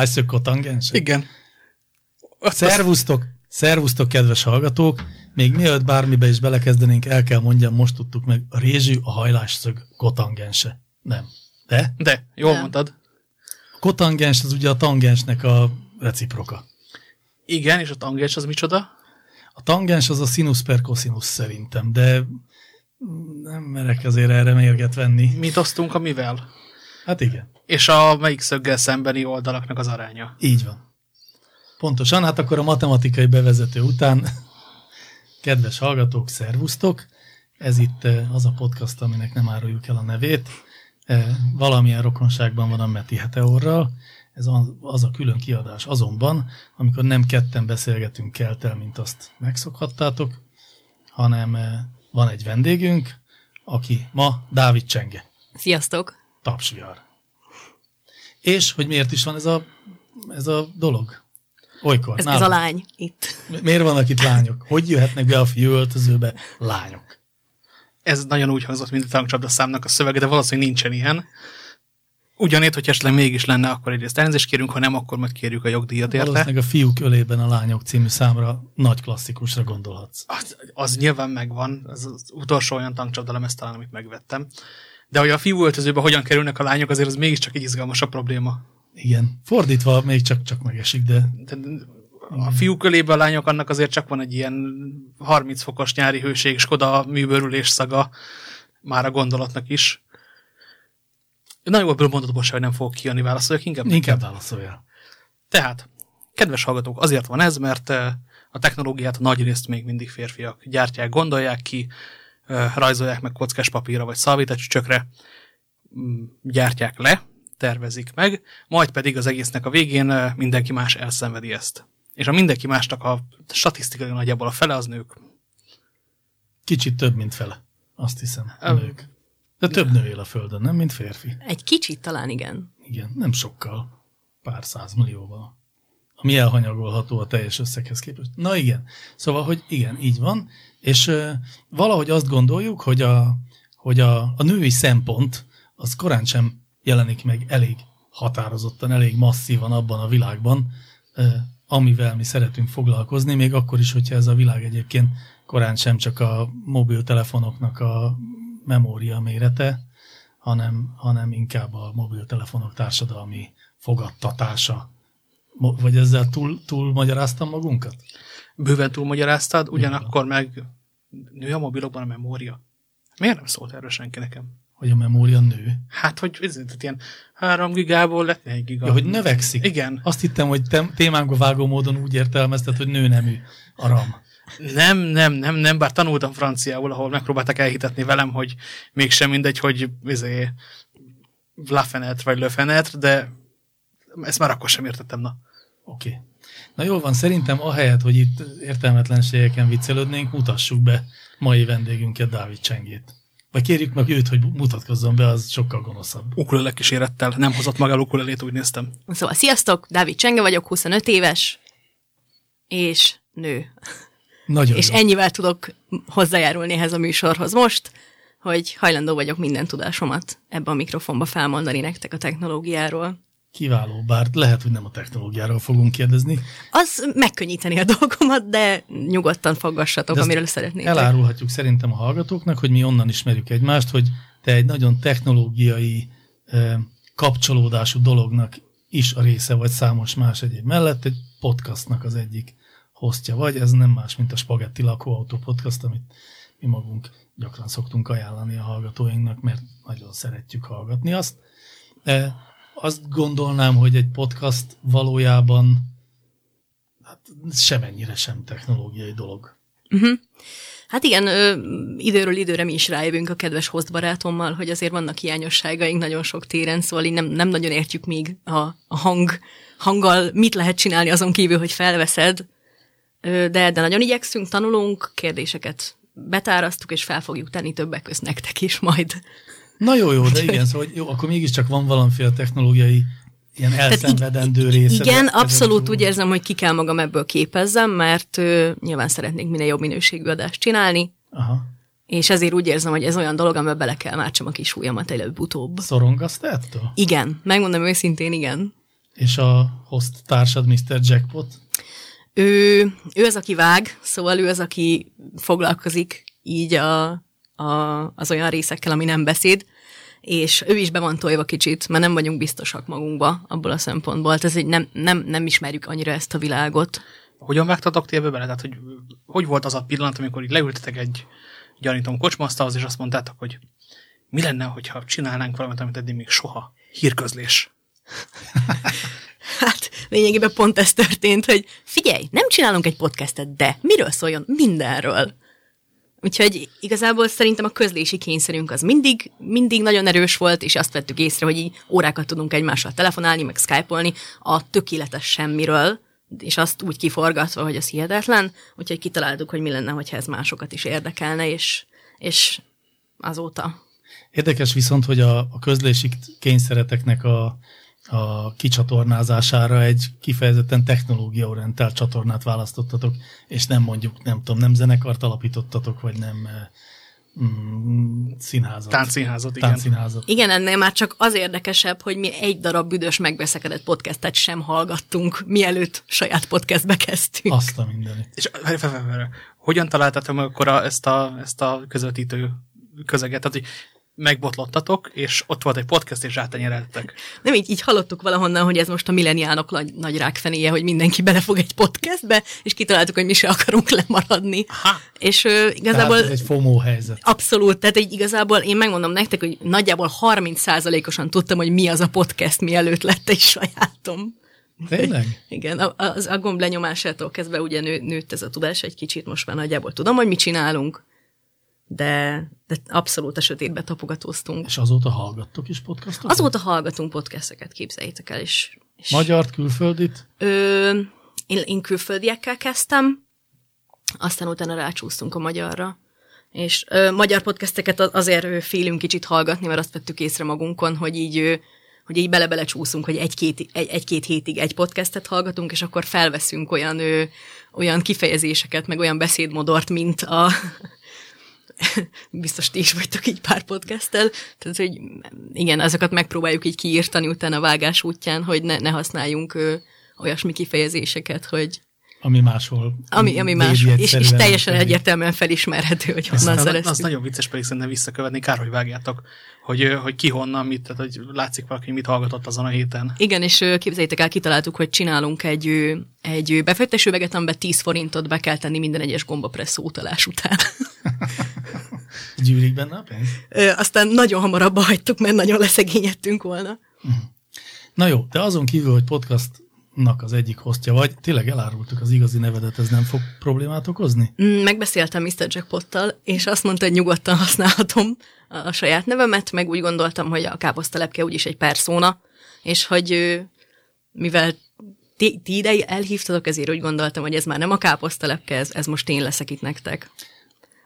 hajlásszög kotangense? Igen. Szervusztok, szervusztok, kedves hallgatók! Még mielőtt bármibe is belekezdenénk, el kell mondjam, most tudtuk meg, a rézsű a hajlásszög kotangense. Nem. De? De, jól Nem. mondtad. A kotangens az ugye a tangensnek a reciproka. Igen, és a tangens az micsoda? A tangens az a sinus per cosinus szerintem, de nem merek azért erre mérget venni. Mit osztunk a mivel? Hát igen, És a melyik szöggel szembeni oldalaknak az aránya. így van. Pontosan, hát akkor a matematikai bevezető után, kedves hallgatók, szervusztok! Ez itt eh, az a podcast, aminek nem áruljuk el a nevét. Eh, Valamilyen rokonságban van a Meti Heteorral. Ez az- a külön kiadás azonban, amikor nem ketten beszélgetünk keltel, mint azt megszokhattátok, hanem eh, van egy vendégünk, aki ma Dávid Csenge. Sziasztok! Tapsvihar. És hogy miért is van ez a, ez a dolog? Olykor, Ez, ez a lány itt. Miért vannak itt lányok? Hogy jöhetnek be a fiúöltözőbe lányok? Ez nagyon úgy hangzott, mint a tankcsapda számnak a szövege, de valószínűleg nincsen ilyen. Ugyanért, hogy esetleg mégis lenne, akkor egyrészt elnézést kérünk, ha nem, akkor majd kérjük a jogdíjat érte. Valószínűleg a fiúk ölében a lányok című számra nagy klasszikusra gondolhatsz. Az, az nyilván megvan, ez az utolsó olyan tankcsapda lemez talán, amit megvettem. De hogy a fiú öltözőbe hogyan kerülnek a lányok, azért az mégiscsak egy izgalmasabb probléma. Igen. Fordítva még csak-csak megesik, de De a fiú kölébe a lányok, annak azért csak van egy ilyen 30 fokos nyári hőség, Skoda műbőrülés szaga már a gondolatnak is. Nagyon jól mondod, bocs, hogy nem fogok kijönni, válaszoljak inkább. inkább válaszoljál. Tehát, kedves hallgatók, azért van ez, mert eh, a technológiát nagy részt még mindig férfiak gyártják, gondolják ki, rajzolják meg kockás papírra vagy szalvétacsücsökre, mm, gyártják le, tervezik meg, majd pedig az egésznek a végén mindenki más elszenvedi ezt. És a mindenki másnak a statisztikai nagyjából a fele az nők. Kicsit több, mint fele. Azt hiszem. A nők. De több nő él a földön, nem, mint férfi. Egy kicsit talán igen. Igen, nem sokkal. Pár százmillióval. Ami elhanyagolható a teljes összeghez képest. Na igen. Szóval, hogy igen, így van. És ö, valahogy azt gondoljuk, hogy a, hogy a, a női szempont az korán sem jelenik meg elég határozottan, elég masszívan abban a világban, ö, amivel mi szeretünk foglalkozni, még akkor is, hogyha ez a világ egyébként korán sem csak a mobiltelefonoknak a memória mérete, hanem, hanem inkább a mobiltelefonok társadalmi fogadtatása. Vagy ezzel túl, túl magyaráztam magunkat? Bőven túlmagyaráztad, ugyanakkor meg nő a mobilokban a memória. Miért nem szólt erről senki nekem? Hogy a memória nő. Hát, hogy ez, tehát ilyen 3 gigából lett 1 giga. Ja, hogy növekszik. Igen. Azt hittem, hogy te, témánkba vágó módon úgy értelmezted, hogy nő nemű a RAM. Nem, nem, nem, nem, bár tanultam franciául, ahol megpróbáltak elhitetni velem, hogy mégsem mindegy, hogy izé, Lafenet vagy Löfenet, de ezt már akkor sem értettem, na. Oké. Okay. Na jól van, szerintem ahelyett, hogy itt értelmetlenségeken viccelődnénk, mutassuk be mai vendégünket, Dávid Csengét. Vagy kérjük meg őt, hogy mutatkozzon be, az sokkal gonoszabb. Ukulele kísérettel nem hozott magával ukulelét, úgy néztem. Szóval sziasztok, Dávid Csenge vagyok, 25 éves, és nő. Nagyon És jó. ennyivel tudok hozzájárulni ehhez a műsorhoz most, hogy hajlandó vagyok minden tudásomat ebbe a mikrofonba felmondani nektek a technológiáról. Kiváló, bár lehet, hogy nem a technológiáról fogunk kérdezni. Az megkönnyíteni a dolgomat, de nyugodtan foggassatok, De amiről szeretnétek. Elárulhatjuk szerintem a hallgatóknak, hogy mi onnan ismerjük egymást, hogy te egy nagyon technológiai kapcsolódású dolognak is a része vagy számos más egyéb mellett, egy podcastnak az egyik hostja vagy. Ez nem más, mint a Spagetti Lakóautó podcast, amit mi magunk gyakran szoktunk ajánlani a hallgatóinknak, mert nagyon szeretjük hallgatni azt. Azt gondolnám, hogy egy podcast valójában hát semennyire sem technológiai dolog. Hát igen, ö, időről időre mi is rájövünk a kedves host barátommal, hogy azért vannak hiányosságaink nagyon sok téren, szóval így nem, nem nagyon értjük még a, a hang, hanggal mit lehet csinálni azon kívül, hogy felveszed, Ö, de, de nagyon igyekszünk, tanulunk, kérdéseket betárasztuk, és fel fogjuk tenni többek közt nektek is majd. Na jó, jó, de igen, szóval jó, akkor mégiscsak van valamiféle technológiai ilyen elszenvedendő része. Igen, de- abszolút úgy érzem, hogy ki kell magam ebből képezzem, mert ö, nyilván szeretnék minél jobb minőségű adást csinálni, Aha. és ezért úgy érzem, hogy ez olyan dolog, amiben bele kell mártsam a kis ujjamat előbb-utóbb. Szorongasz te ettől? Igen, megmondom őszintén, igen. És a host társad Mr. Jackpot? Ő, ő az, aki vág, szóval ő az, aki foglalkozik így a, a, az olyan részekkel, ami nem beszéd, és ő is be van tojva kicsit, mert nem vagyunk biztosak magunkba abból a szempontból. Tehát ez egy nem, nem, nem ismerjük annyira ezt a világot. Hogyan vágtatok ti ebbe bele? Tehát, hogy, hogy volt az a pillanat, amikor így leültetek egy gyanítom kocsmasztalhoz, és azt mondtátok, hogy mi lenne, hogyha csinálnánk valamit, amit eddig még soha? Hírközlés. Hát lényegében pont ez történt, hogy figyelj, nem csinálunk egy podcastet, de miről szóljon? Mindenről. Úgyhogy igazából szerintem a közlési kényszerünk az mindig, mindig nagyon erős volt, és azt vettük észre, hogy így órákat tudunk egymással telefonálni, meg skype a tökéletes semmiről, és azt úgy kiforgatva, hogy az hihetetlen, úgyhogy kitaláltuk, hogy mi lenne, hogyha ez másokat is érdekelne, és, és azóta. Érdekes viszont, hogy a, a közlési kényszereteknek a, a kicsatornázására egy kifejezetten technológiaorientált csatornát választottatok, és nem mondjuk, nem tudom, nem zenekart alapítottatok, vagy nem mm, színházat. Táncszínházat, igen. Táncszínházat. Igen, ennél már csak az érdekesebb, hogy mi egy darab büdös megbeszekedett podcastet sem hallgattunk, mielőtt saját podcastbe kezdtünk. Azt a mindenit. És várj, várj, várj, várj. hogyan találtatok meg akkor a, ezt, a, ezt a közvetítő közeget? Tehát, hogy megbotlottatok, és ott volt egy podcast, és rátenyereltek. Nem így, így hallottuk valahonnan, hogy ez most a milleniálok nagy, nagy rákfenéje, hogy mindenki belefog egy podcastbe, és kitaláltuk, hogy mi se akarunk lemaradni. Aha. És ö, igazából... Tehát ez egy FOMO helyzet. Abszolút, tehát így igazából én megmondom nektek, hogy nagyjából 30%-osan tudtam, hogy mi az a podcast, mielőtt lett egy sajátom. Tényleg? Igen, a, a, a gomb lenyomásától kezdve ugye nő, nőtt ez a tudás egy kicsit, most már nagyjából tudom, hogy mit csinálunk, de, de abszolút a sötétbe tapogatóztunk. És azóta hallgattok is podcastot? Azóta hallgatunk podcasteket, képzeljétek el, és... és Magyart, külföldit? Ö, én, én külföldiekkel kezdtem, aztán utána rácsúsztunk a magyarra. És ö, magyar podcasteket azért félünk kicsit hallgatni, mert azt vettük észre magunkon, hogy így, ö, hogy így bele-bele csúszunk, hogy egy-két, egy, egy-két hétig egy podcastet hallgatunk, és akkor felveszünk olyan, ö, olyan kifejezéseket, meg olyan beszédmodort, mint a, biztos ti is vagytok így pár podcasttel, tehát hogy igen, azokat megpróbáljuk így kiírtani utána a vágás útján, hogy ne, ne használjunk ö, olyasmi kifejezéseket, hogy ami máshol. ami, ami más, és, és teljesen egyértelműen felismerhető, hogy honnan az, szereztük. az nagyon vicces, pedig szerintem visszakövetni, kár, hogy vágjátok, hogy, hogy ki honnan, mit, tehát hogy látszik valaki, mit hallgatott azon a héten. Igen, és képzeljétek el, kitaláltuk, hogy csinálunk egy, egy ö, befektetőveget, amiben 10 forintot be kell tenni minden egyes gombapresszó utalás után. Gyűlik benne a pénz? Ö, aztán nagyon hamar abba hagytuk, mert nagyon leszegényedtünk volna. Na jó, de azon kívül, hogy podcastnak az egyik hostja vagy, tényleg elárultuk az igazi nevedet, ez nem fog problémát okozni? Mm, Megbeszéltem Mr. Jackpottal, és azt mondta, hogy nyugodtan használhatom a, saját nevemet, meg úgy gondoltam, hogy a káposztalepke úgyis egy perszóna, és hogy mivel ti, ti ide elhívtatok, ezért úgy gondoltam, hogy ez már nem a káposztalepke, ez, ez most én leszek itt nektek.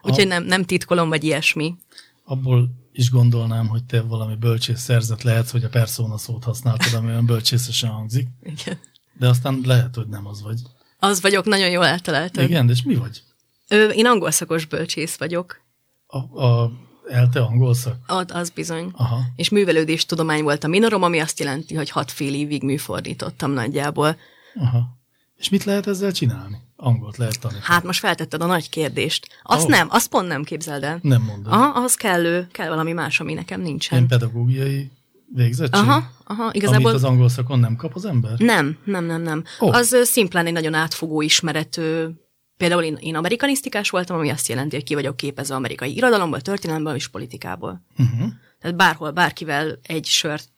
Úgyhogy nem, nem titkolom, vagy ilyesmi. Abból is gondolnám, hogy te valami bölcsész szerzet lehetsz, hogy a persona szót használtad, ami olyan bölcsészesen hangzik, Igen. de aztán lehet, hogy nem az vagy. Az vagyok, nagyon jól eltaláltad. Igen, de és mi vagy? Ö, én angol szakos bölcsész vagyok. A, a ELTE angol szak? Az, az bizony. Aha. És művelődés tudomány volt a minorom, ami azt jelenti, hogy hat fél évig műfordítottam nagyjából. Aha. És mit lehet ezzel csinálni? Angolt lehet tanítani. Hát most feltetted a nagy kérdést. Azt oh. nem, azt pont nem képzeld el. Nem mondom. Aha, az kell, kell valami más, ami nekem nincsen. Ilyen pedagógiai végzettség? Aha, aha, Amit igazából... az angol szakon nem kap az ember? Nem, nem, nem, nem. Ó. Az szimplán egy nagyon átfogó ismeret. ö, Például én, én amerikanisztikás voltam, ami azt jelenti, hogy ki vagyok képezve amerikai irodalomból, történelemból és politikából. Uh-huh. Tehát bárhol, bárkivel egy sört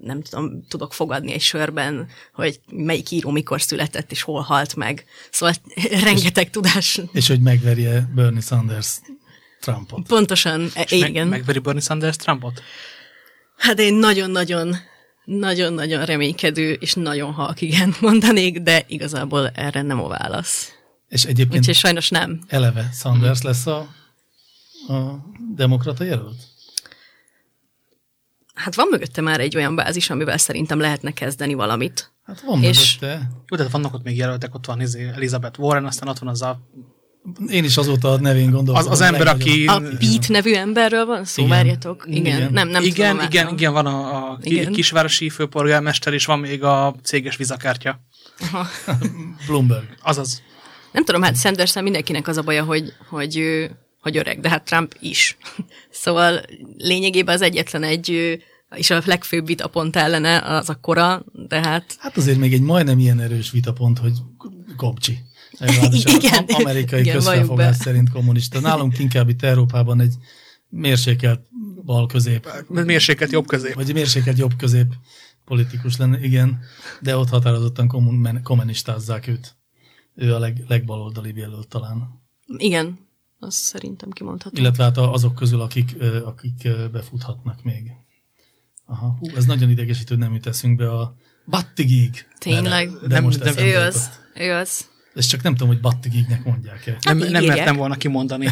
nem tudom, tudok fogadni egy sörben, hogy melyik író mikor született, és hol halt meg. Szóval rengeteg tudás. És hogy megverje Bernie Sanders Trumpot. Pontosan, e- És igen. Meg, megveri Bernie Sanders Trumpot? Hát én nagyon-nagyon nagyon-nagyon reménykedő és nagyon halk igen mondanék, de igazából erre nem a válasz. És egyébként Úgyhogy sajnos nem. eleve Sanders lesz a, a demokrata jelölt? Hát van mögötte már egy olyan bázis, amivel szerintem lehetne kezdeni valamit. Hát van És- mögötte. Jó, de vannak ott még jelöltek, ott van izé Elizabeth Warren, aztán ott van az a Én is azóta a nevén gondolkodom. Az, az ember, aki... A Pete nevű emberről van szó, Igen. várjatok. Igen, Igen. nem, nem igen, tudom, igen, igen, van a, a Igen. kisvárosi főpolgármester, és van még a céges vizakártya. Bloomberg. Azaz. Nem tudom, hát sanders mindenkinek az a baja, hogy, hogy, ő- hogy öreg, de hát Trump is. Szóval lényegében az egyetlen egy, és a legfőbb vitapont ellene az a kora, de hát Hát azért még egy majdnem ilyen erős vitapont, hogy Kopcsi. Igen, amerikai igen, közfelfogás szerint kommunista. Nálunk inkább itt Európában egy mérsékelt bal közép, Mérsékelt jobb közép. vagy mérsékelt jobb közép politikus lenne, igen, de ott határozottan kommun, kommunistázzák őt. Ő a leg, legbaloldalibb jelölt talán. igen, azt szerintem kimondhatom. Illetve hát a- azok közül, akik, akik befuthatnak még. Aha, hú, ez nagyon idegesítő, hogy nem jut eszünkbe a Battigig. Tényleg? De Nem- most nem- Ő az, ő az. Ezt csak nem tudom, hogy Battigignek mondják-e. Nem, így nem írják. mertem volna kimondani.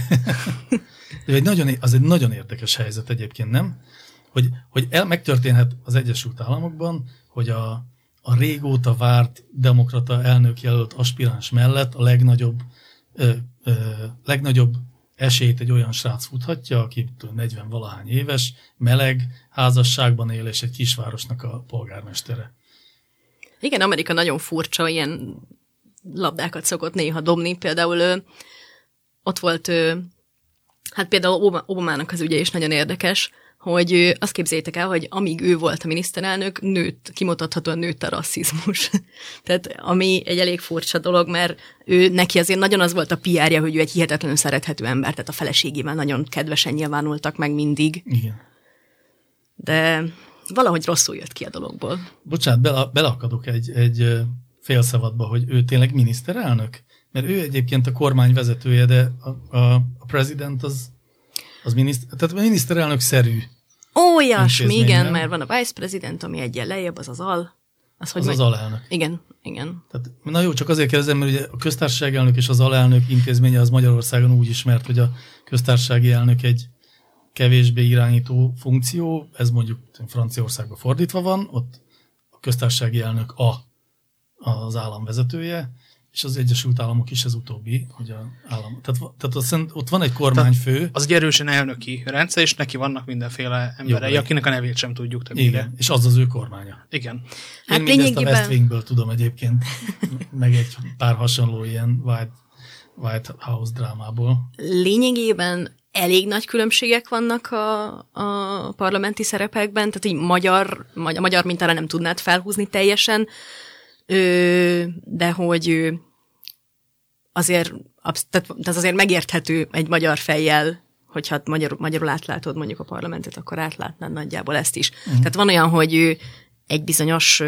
De egy nagyon, az egy nagyon érdekes helyzet egyébként, nem? Hogy, hogy el, megtörténhet az Egyesült Államokban, hogy a, a régóta várt demokrata elnök jelölt aspiráns mellett a legnagyobb, ö, ö, legnagyobb esélyt egy olyan srác futhatja, aki 40 valahány éves, meleg, házasságban él, és egy kisvárosnak a polgármestere. Igen, Amerika nagyon furcsa, ilyen labdákat szokott néha dobni. Például ö, ott volt, ö, hát például Obamának az ügye is nagyon érdekes, hogy azt képzeljétek el, hogy amíg ő volt a miniszterelnök, nőtt, kimutathatóan nőtt a rasszizmus. Tehát ami egy elég furcsa dolog, mert ő neki azért nagyon az volt a PR-ja, hogy ő egy hihetetlenül szerethető ember, tehát a feleségével nagyon kedvesen nyilvánultak meg mindig, Igen. de valahogy rosszul jött ki a dologból. Bocsánat, bele, beleakadok egy, egy félszavadba, hogy ő tényleg miniszterelnök? Mert ő egyébként a kormány vezetője, de a, a, a president az, az miniszter, tehát a miniszterelnök szerű. Olyasmi, igen, mert van a vice president, ami egyen lejjebb, az az al. Az, hogy Az majd- az alelnök. Igen, igen. Tehát, na jó, csak azért kérdezem, mert ugye a köztársasági elnök és az alelnök intézménye az Magyarországon úgy ismert, hogy a köztársasági elnök egy kevésbé irányító funkció, ez mondjuk Franciaországban fordítva van, ott a köztársasági elnök a, az állam vezetője, és az Egyesült Államok is ez utóbbi, hogy a állam. Tehát, tehát ott, szerint- ott van egy kormányfő, Az egy erősen elnöki rendszer, és neki vannak mindenféle emberei, Jogai. akinek a nevét sem tudjuk többire. igen, és az az ő kormánya. Igen. Hát Én mindezt a lényegében- West Wingből tudom egyébként, meg egy pár hasonló ilyen White, White House drámából. Lényegében elég nagy különbségek vannak a, a parlamenti szerepekben, tehát így magyar, magyar, magyar mintára nem tudnád felhúzni teljesen, ö, de hogy azért, tehát tehát azért megérthető egy magyar fejjel, hogyha magyar, magyarul átlátod mondjuk a parlamentet, akkor átlátnád nagyjából ezt is. Uh-huh. Tehát van olyan, hogy egy bizonyos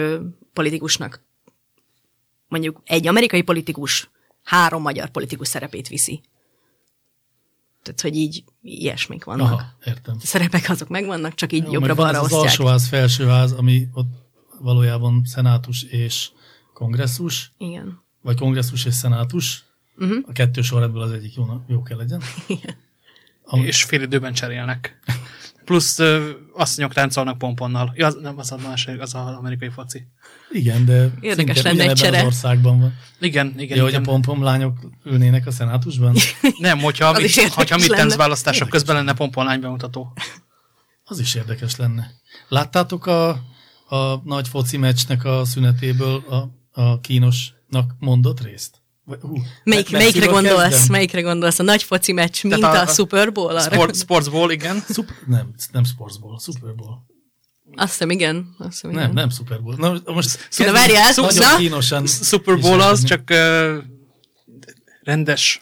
politikusnak, mondjuk egy amerikai politikus három magyar politikus szerepét viszi. Tehát, hogy így ilyesmik vannak. Aha, értem. A szerepek azok megvannak, csak így jobbra-balra ez az osztják. alsóház, felsőház, ami ott valójában szenátus és kongresszus, Igen. vagy kongresszus és szenátus. Uh-huh. A kettő sorrendből az egyik jó, jó kell legyen. Ami- És fél időben cserélnek. Plusz ö, asszonyok táncolnak pomponnal. Ja, az, nem, az a másik, az az amerikai foci. Igen, de Érdekes lenne egy csere. az országban van. Igen, igen, Ja, hogy a igen. pompom lányok ülnének a szenátusban? Nem, hogyha, Az mit, érdekes hogyha midterms választások közben lenne pomponlány bemutató. Az is érdekes lenne. Láttátok a, a nagy foci meccsnek a szünetéből a, a kínosnak mondott részt? Hú, Melyik, me- melyikre gondolsz? kezdem? Melyikre gondolsz? A nagy foci meccs, mint Tehát a, a- a Super Bowl? Arra? Sport, sports Bowl, igen. Szuper, nem, nem Sportsból, Super Bowl. Azt hiszem, igen. Azt hiszem, igen. Nem, nem Super Bowl. Na, most- Na, várjál, nagyon na? kínosan. Super Bowl az csak ö, rendes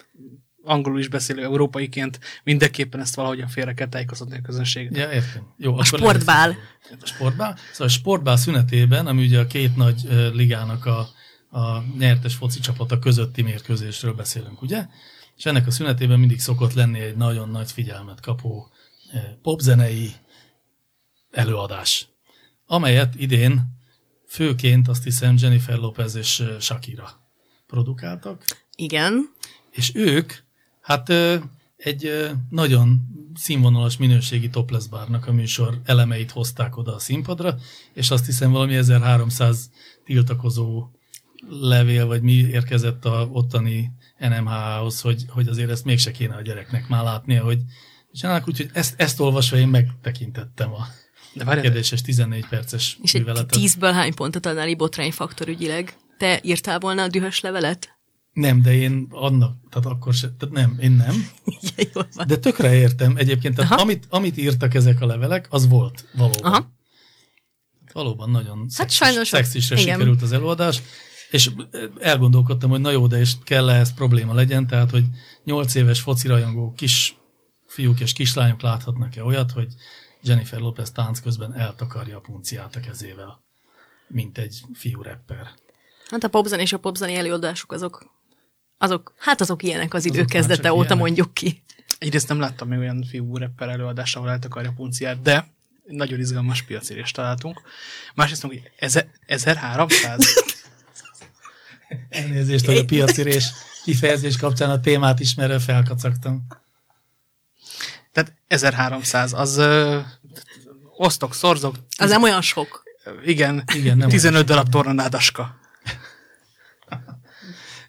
angolul is beszélő európaiként mindenképpen ezt valahogyan félre kell tájékoztatni a közönséget. Ja, értem. Jó, A sportbál. A sportbál. Szóval a sportbál szünetében, ami ugye a két nagy ligának a, a nyertes foci csapata közötti mérkőzésről beszélünk, ugye? És ennek a szünetében mindig szokott lenni egy nagyon nagy figyelmet kapó popzenei előadás, amelyet idén főként azt hiszem Jennifer Lopez és Shakira produkáltak. Igen. És ők, hát egy nagyon színvonalas minőségi topless bárnak a műsor elemeit hozták oda a színpadra, és azt hiszem valami 1300 tiltakozó levél, vagy mi érkezett a ottani NMH-hoz, hogy, hogy azért ezt mégse kéne a gyereknek már látnia, hogy csinálnak, úgyhogy ezt, ezt olvasva én megtekintettem a De várjál, kérdéses 14 perces És műveletet. tízből hány pontot adnál botrányfaktor ügyileg? Te írtál volna a dühös levelet? Nem, de én annak, tehát akkor se, tehát nem, én nem. Ja. De tökre értem egyébként, tehát Aha. amit, amit írtak ezek a levelek, az volt valóban. Aha. Valóban nagyon szexis, sajnos- szexisre igen. sikerült az előadás, és elgondolkodtam, hogy na jó, de és kell -e ez probléma legyen, tehát, hogy nyolc éves focirajongó kis fiúk és kislányok láthatnak-e olyat, hogy Jennifer Lopez tánc közben eltakarja a punciát a kezével, mint egy fiú rapper. Hát a popzen és a popzeni előadások azok, azok, hát azok ilyenek az idő Azok kezdete óta ilyenek. mondjuk ki. egyrészt nem láttam még olyan fiú rapper előadást, ahol eltakarja a punciát, de nagyon izgalmas piacérést találtunk. Másrészt mondjuk, hogy eze- 1300? Elnézést, hogy a piacirés kifejezés kapcsán a témát ismerve felkacagtam. Tehát 1300, az ö, osztok, szorzok, Az nem olyan sok. igen, Igen, nem 15 darab tornanádaska.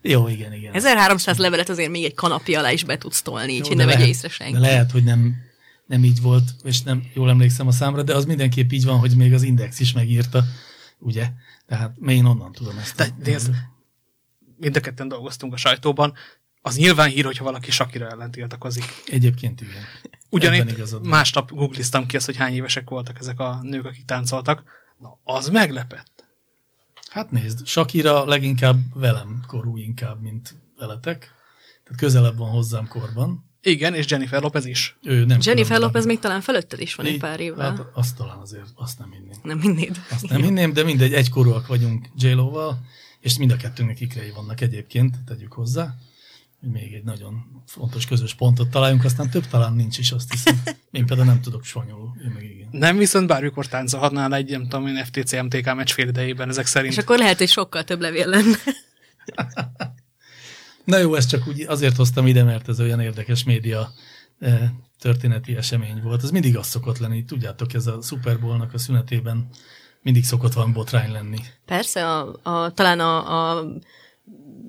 Jó, igen, igen. 1300 levelet azért még egy kanapi alá is be tudsz tolni, így Jó, hogy de ne vegye lehet- észre senki. De lehet, hogy nem, nem így volt, és nem jól emlékszem a számra, de az mindenképp így van, hogy még az Index is megírta, ugye? Tehát én onnan tudom ezt. De, de ez, mind a ketten dolgoztunk a sajtóban, az nyilván hír, hogyha valaki Sakira ellen tiltakozik. Egyébként igen. Ugyanitt másnap googliztam ki azt, hogy hány évesek voltak ezek a nők, akik táncoltak. Na, az meglepett. Hát nézd, Shakira leginkább velem korú inkább, mint veletek. Tehát közelebb van hozzám korban. Igen, és Jennifer Lopez is. Ő nem Jennifer különben. Lopez még talán fölötted is van egy pár évvel. Hát azt talán azért, azt nem hinném. Nem hinnéd. Azt nem hinném, de mindegy, egykorúak vagyunk j val és mind a kettőnknek ikrei vannak egyébként, tegyük hozzá. Hogy még egy nagyon fontos közös pontot találjunk, aztán több talán nincs is, azt hiszem. Én például nem tudok spanyolul, én meg igen. Nem, viszont bármikor táncolhatnál egy, nem tudom én, FTC MTK meccs fél idejében ezek szerint. És akkor lehet, hogy sokkal több levél lenne. Na jó, ezt csak úgy azért hoztam ide, mert ez olyan érdekes média eh, történeti esemény volt. Ez mindig az szokott lenni, tudjátok, ez a Super Bowl-nak a szünetében mindig szokott van botrány lenni. Persze, a, a, talán a, a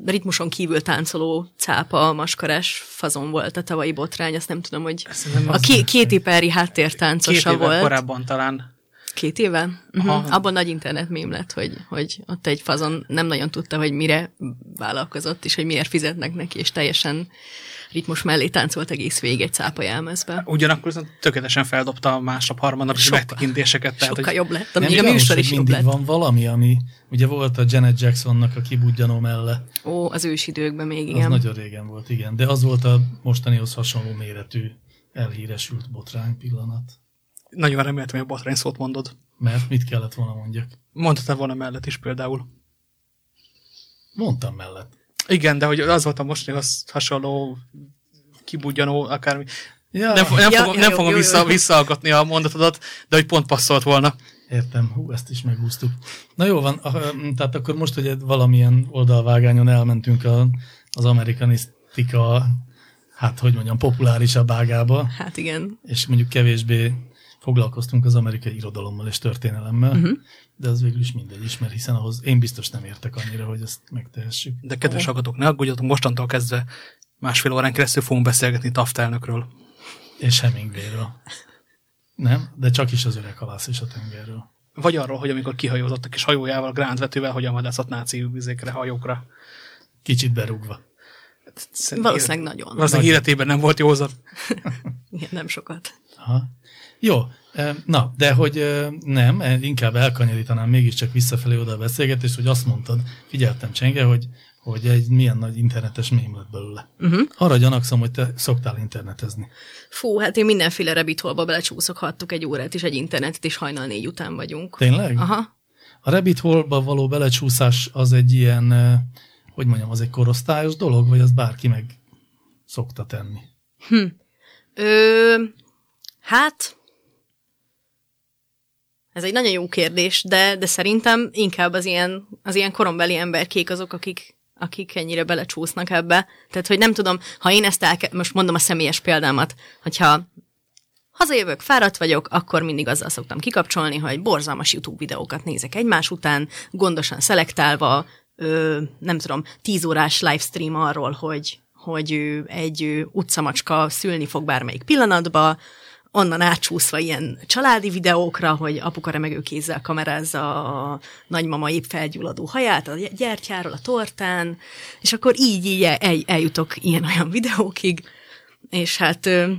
ritmuson kívül táncoló cápa, maskarás fazon volt a tavalyi botrány, azt nem tudom, hogy Szerintem a ké, két peri két háttértáncosa évvel volt. korábban talán. Két éve? Aha. Uh-huh. Abban nagy internet mém lett, hogy, hogy ott egy fazon nem nagyon tudta, hogy mire vállalkozott, és hogy miért fizetnek neki, és teljesen ritmus mellé táncolt egész végig egy cápa jelmezbe. Ugyanakkor tökéletesen feldobta a másnap, harmadnap is Sokkal- megtekintéseket. Tehát, Sokkal hogy jobb lett, amíg a műsor is jobb mindig lett. van valami, ami, ugye volt a Janet Jacksonnak a kibudjanó melle, Ó, az ősidőkben még, az igen. nagyon régen volt, igen, de az volt a mostanihoz hasonló méretű elhíresült botrány pillanat. Nagyon reméltem, hogy a botrány szót mondod. Mert mit kellett volna mondjak? Mondhatál volna mellett is például. Mondtam mellett. Igen, de hogy az volt a mostanihoz hasonló kibudjanó, akármi. Ja, Nem, nem Ja, fogom, ja, nem jó, fogom jó, vissza, jó. visszaalkotni a mondatodat, de hogy pont passzolt volna. Értem, hú, ezt is megúsztuk. Na jó van, tehát akkor most, hogy egy valamilyen oldalvágányon elmentünk a, az amerikanisztika, hát hogy mondjam, populárisabb ágába, Hát igen. és mondjuk kevésbé foglalkoztunk az amerikai irodalommal és történelemmel, uh-huh. De az végül is mindegy is, mert hiszen ahhoz én biztos nem értek annyira, hogy ezt megtehessük. De kedves hallgatók, ne aggódjatok, mostantól kezdve másfél órán keresztül fogunk beszélgetni Taft elnökről. És Hemingwayről. Nem? De csak is az öreg halász és a tengerről. Vagy arról, hogy amikor kihajózott a kis hajójával, grántvetővel, hogyan vadászott náci vizékre, hajókra. Kicsit berúgva. Szerintem Valószínűleg élet- nagyon. Valószínűleg Nagyon. életében nem volt józan. Igen, nem sokat. Aha. Jó, na, de hogy nem, eh, inkább elkanyarítanám mégiscsak visszafelé oda a beszélgetést, hogy azt mondtad, figyeltem Csenge, hogy, hogy egy milyen nagy internetes mém lett belőle. Uh-huh. Arra gyanakszom, hogy te szoktál internetezni. Fú, hát én mindenféle rabbit hole-ba egy órát is egy internetet, és hajnal négy után vagyunk. Tényleg? Aha. A Rabbit Hole-ba való belecsúszás az egy ilyen, hogy mondjam, az egy korosztályos dolog, vagy az bárki meg szokta tenni? Ö, hát, ez egy nagyon jó kérdés, de, de szerintem inkább az ilyen, az ilyen korombeli emberkék azok, akik, akik ennyire belecsúsznak ebbe. Tehát, hogy nem tudom, ha én ezt elke- most mondom a személyes példámat, hogyha hazajövök, fáradt vagyok, akkor mindig azzal szoktam kikapcsolni, hogy borzalmas YouTube videókat nézek egymás után, gondosan szelektálva, ö, nem tudom, tíz órás livestream arról, hogy, hogy egy utcamacska szülni fog bármelyik pillanatba, onnan átsúszva ilyen családi videókra, hogy apuka remegő kézzel kamerázza a nagymama épp felgyulladó haját a gyertyáról, a tortán, és akkor így, így el, eljutok ilyen-olyan videókig, és hát ö,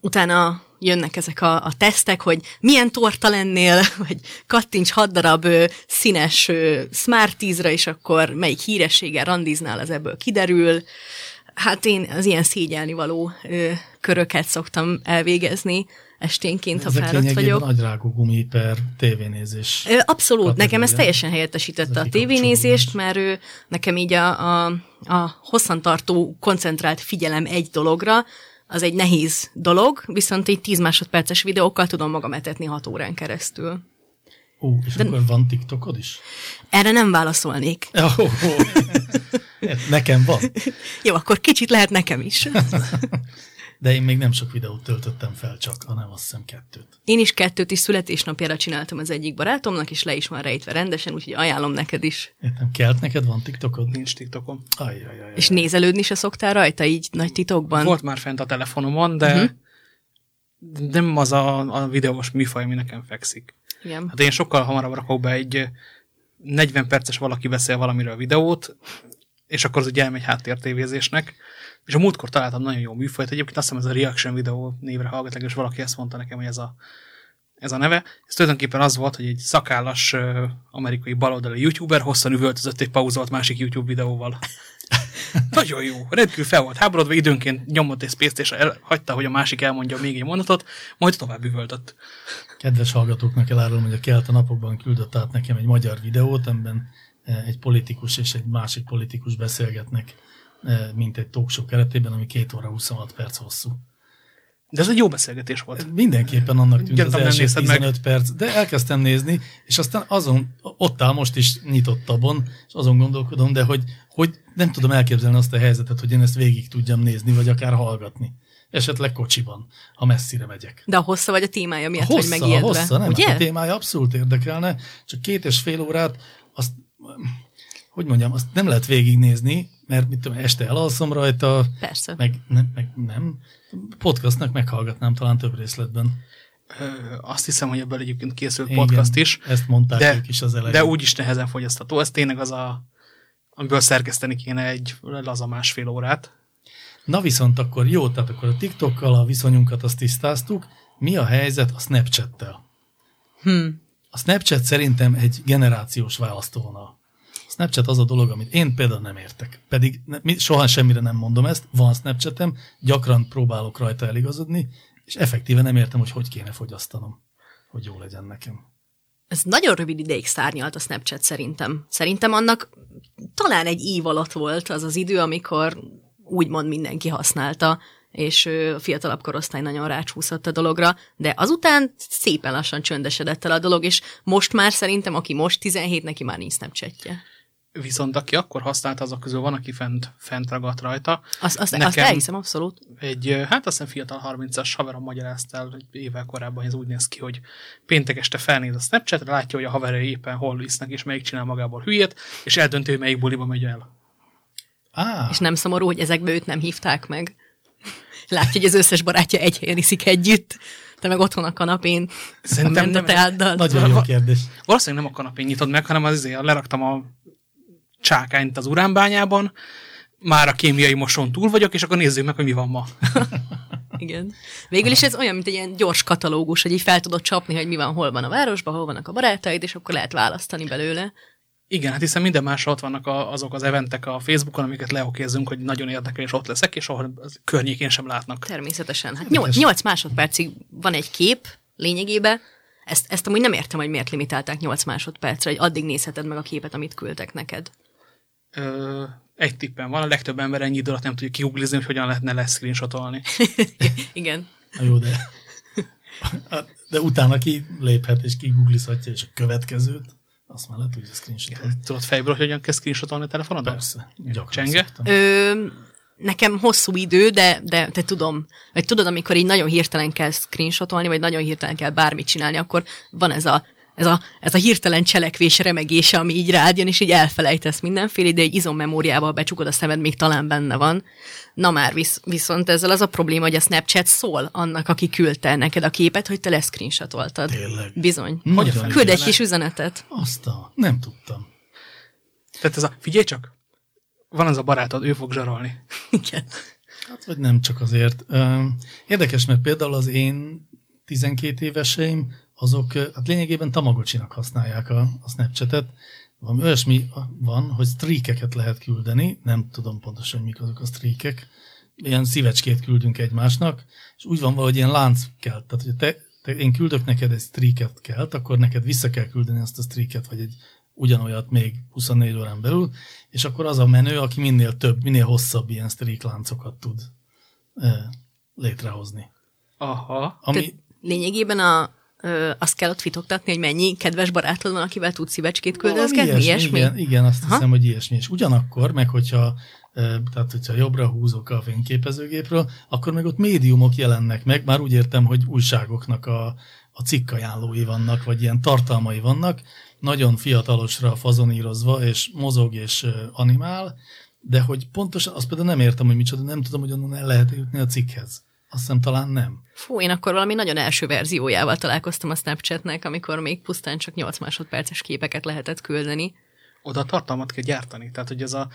utána jönnek ezek a, a tesztek, hogy milyen torta lennél, vagy kattints hat darab ö, színes ö, Smarties-ra, és akkor melyik hírességgel randiznál, az ebből kiderül. Hát én az ilyen szégyelni való köröket szoktam elvégezni esténként, ha fáradt vagyok. agyrágó gumi per tévénézés. Abszolút, nekem ez kategória. teljesen helyettesítette Ez a tévénézést, mert ő, nekem így a, a, a hosszantartó, koncentrált figyelem egy dologra, az egy nehéz dolog, viszont egy 10 másodperces videókkal tudom magam etetni 6 órán keresztül. Ó, és De- akkor van TikTokod is? Erre nem válaszolnék. Oh, oh. Nekem van, Jó, akkor kicsit lehet nekem is. de én még nem sok videót töltöttem fel csak, hanem azt hiszem kettőt. Én is kettőt is születésnapjára csináltam az egyik barátomnak, és le is van rejtve rendesen, úgyhogy ajánlom neked is. Értem, kelt neked van TikTokod? Nincs TikTokom. Ajjajajaj. És nézelődni se szoktál rajta így nagy titokban? Volt már fent a telefonomon, de uh-huh. nem az a, a videós műfaj, ami nekem fekszik. Igen. Hát én sokkal hamarabb rakok be egy 40 perces valaki beszél valamiről videót, és akkor az ugye elmegy háttértévézésnek. És a múltkor találtam nagyon jó műfajt, egyébként azt hiszem ez a Reaction videó névre hallgatlak, és valaki ezt mondta nekem, hogy ez a, ez a neve. Ez tulajdonképpen az volt, hogy egy szakállas amerikai baloldali youtuber hosszan üvöltözött egy pauzolt másik YouTube videóval. Nagyon jó. Rendkívül fel volt háborodva, időnként nyomott egy space és hagyta, hogy a másik elmondja még egy mondatot, majd tovább üvöltött. Kedves hallgatóknak elárulom, hogy a Kelt a napokban küldött át nekem egy magyar videót, amiben eh, egy politikus és egy másik politikus beszélgetnek, mint egy talkshow keretében, ami 2 óra 26 perc hosszú. De ez egy jó beszélgetés volt. Mindenképpen annak tűnt az Gyanítom, nem első nézted meg. 15 perc, de elkezdtem nézni, és aztán azon, ott áll most is nyitottabon, és azon gondolkodom, de hogy, hogy nem tudom elképzelni azt a helyzetet, hogy én ezt végig tudjam nézni, vagy akár hallgatni. Esetleg kocsiban, ha messzire megyek. De a hossza vagy a témája miatt A vagy hossza, a megijedve? hossza, nem, Ugye? hát a témája abszolút érdekelne, csak két és fél órát, azt, hogy mondjam, azt nem lehet végignézni, mert mit tudom, este elalszom rajta, Persze. meg, nem, meg nem. Podcastnak meghallgatnám talán több részletben. Ö, azt hiszem, hogy ebből egyébként készült Igen, podcast is, Ezt mondták de, ők is az elején. de úgyis nehezen fogyasztható. Ez tényleg az a, amiből szerkeszteni kéne egy laza másfél órát. Na viszont akkor jó, tehát akkor a TikTokkal a viszonyunkat azt tisztáztuk. Mi a helyzet a Snapchat-tel? Hmm. A Snapchat szerintem egy generációs választóvonal. Snapchat az a dolog, amit én például nem értek. Pedig ne, mi, soha semmire nem mondom ezt, van Snapchatem, gyakran próbálok rajta eligazodni, és effektíven nem értem, hogy hogy kéne fogyasztanom, hogy jó legyen nekem. Ez nagyon rövid ideig szárnyalt a Snapchat szerintem. Szerintem annak talán egy év alatt volt az az idő, amikor úgymond mindenki használta, és a fiatalabb korosztály nagyon rácsúszott a dologra, de azután szépen lassan csöndesedett el a dolog, és most már szerintem, aki most 17, neki már nincs Snapchatje. Viszont aki akkor használta, azok közül van, aki fent, fent ragadt rajta. Azt, azt, Nekem- azt elhiszem abszolút. Egy, hát azt hiszem fiatal 30-as haverom magyarázta el egy évvel korábban, hogy ez úgy néz ki, hogy péntek este felnéz a Snapchatre, látja, hogy a haverjai éppen hol isznak, és melyik csinál magából hülyét, és eldönti, hogy melyik buliba megy el. Á, És nem szomorú, hogy ezekbe őt nem hívták meg. Látja, hogy az összes barátja egy helyen iszik együtt, te meg otthon a kanapén, Szerintem a nem- nagyon jó kérdés. Valószínűleg nem a kanapén nyitod meg, hanem az izé, leraktam a csákányt az uránbányában, már a kémiai mosón túl vagyok, és akkor nézzük meg, hogy mi van ma. Igen. Végül is ez olyan, mint egy ilyen gyors katalógus, hogy így fel tudod csapni, hogy mi van, hol van a városban, hol vannak a barátaid, és akkor lehet választani belőle. Igen, hát hiszen minden másra ott vannak a, azok az eventek a Facebookon, amiket leokézzünk, hogy nagyon érdekel, és ott leszek, és ahol az környékén sem látnak. Természetesen. Hát Érdekes. 8, 8 másodpercig van egy kép lényegében. Ezt, ezt amúgy nem értem, hogy miért limitálták 8 másodpercre, hogy addig nézheted meg a képet, amit küldtek neked. Ö, egy tippen van, a legtöbb ember ennyi idő alatt nem tudja kiuglizni, hogy hogyan lehetne leszcreenshotolni. Igen. Na jó, de, de utána ki léphet és kigooglizhatja, és a következőt, azt már le tudja screenshotolni. Tudod fejből, hogy hogyan kell screenshotolni a telefonodon? Persze, gyakran Csenge? Ö, nekem hosszú idő, de, de te tudom, vagy tudod, amikor így nagyon hirtelen kell screenshotolni, vagy nagyon hirtelen kell bármit csinálni, akkor van ez a ez a, ez a hirtelen cselekvés remegése, ami így rád jön, és így elfelejtesz mindenféle, de egy izommemóriával becsukod a szemed, még talán benne van. Na már visz, viszont ezzel az a probléma, hogy a Snapchat szól annak, aki küldte neked a képet, hogy te leszcreenshotoltad. Tényleg. Bizony. Nagyon Küld egy kis üzenetet. Azt a... Nem tudtam. Tehát ez a, figyelj csak, van az a barátod, ő fog zsarolni. Igen. Hát, vagy nem csak azért. Érdekes, mert például az én 12 éveseim, azok hát lényegében tamagocsinak használják a, a Snapchatet. Valami olyasmi van, hogy streakeket lehet küldeni, nem tudom pontosan, hogy mik azok a streakek. Ilyen szívecskét küldünk egymásnak, és úgy van valahogy ilyen lánc kell. Tehát, hogy te, te, én küldök neked egy streaket kelt, akkor neked vissza kell küldeni azt a streaket, vagy egy ugyanolyat még 24 órán belül, és akkor az a menő, aki minél több, minél hosszabb ilyen streak láncokat tud ö, létrehozni. Aha. Ami, Tehát lényegében a, ö, azt kell ott fitoktatni, hogy mennyi kedves barátod van, akivel tudsz szívecskét küldözgetni, valami ilyesmi? Igen, igen, azt Aha. hiszem, hogy ilyesmi. És ugyanakkor, meg hogyha, tehát hogyha jobbra húzok a fényképezőgépről, akkor meg ott médiumok jelennek meg, már úgy értem, hogy újságoknak a, a cikkajánlói vannak, vagy ilyen tartalmai vannak, nagyon fiatalosra fazonírozva, és mozog és animál, de hogy pontosan, azt például nem értem, hogy micsoda, nem tudom, hogy onnan el lehet jutni a cikkhez. Azt hiszem talán nem. Fú, én akkor valami nagyon első verziójával találkoztam a Snapchatnek, amikor még pusztán csak 8 másodperces képeket lehetett küldeni. Oda tartalmat kell gyártani. Tehát, hogy ez a...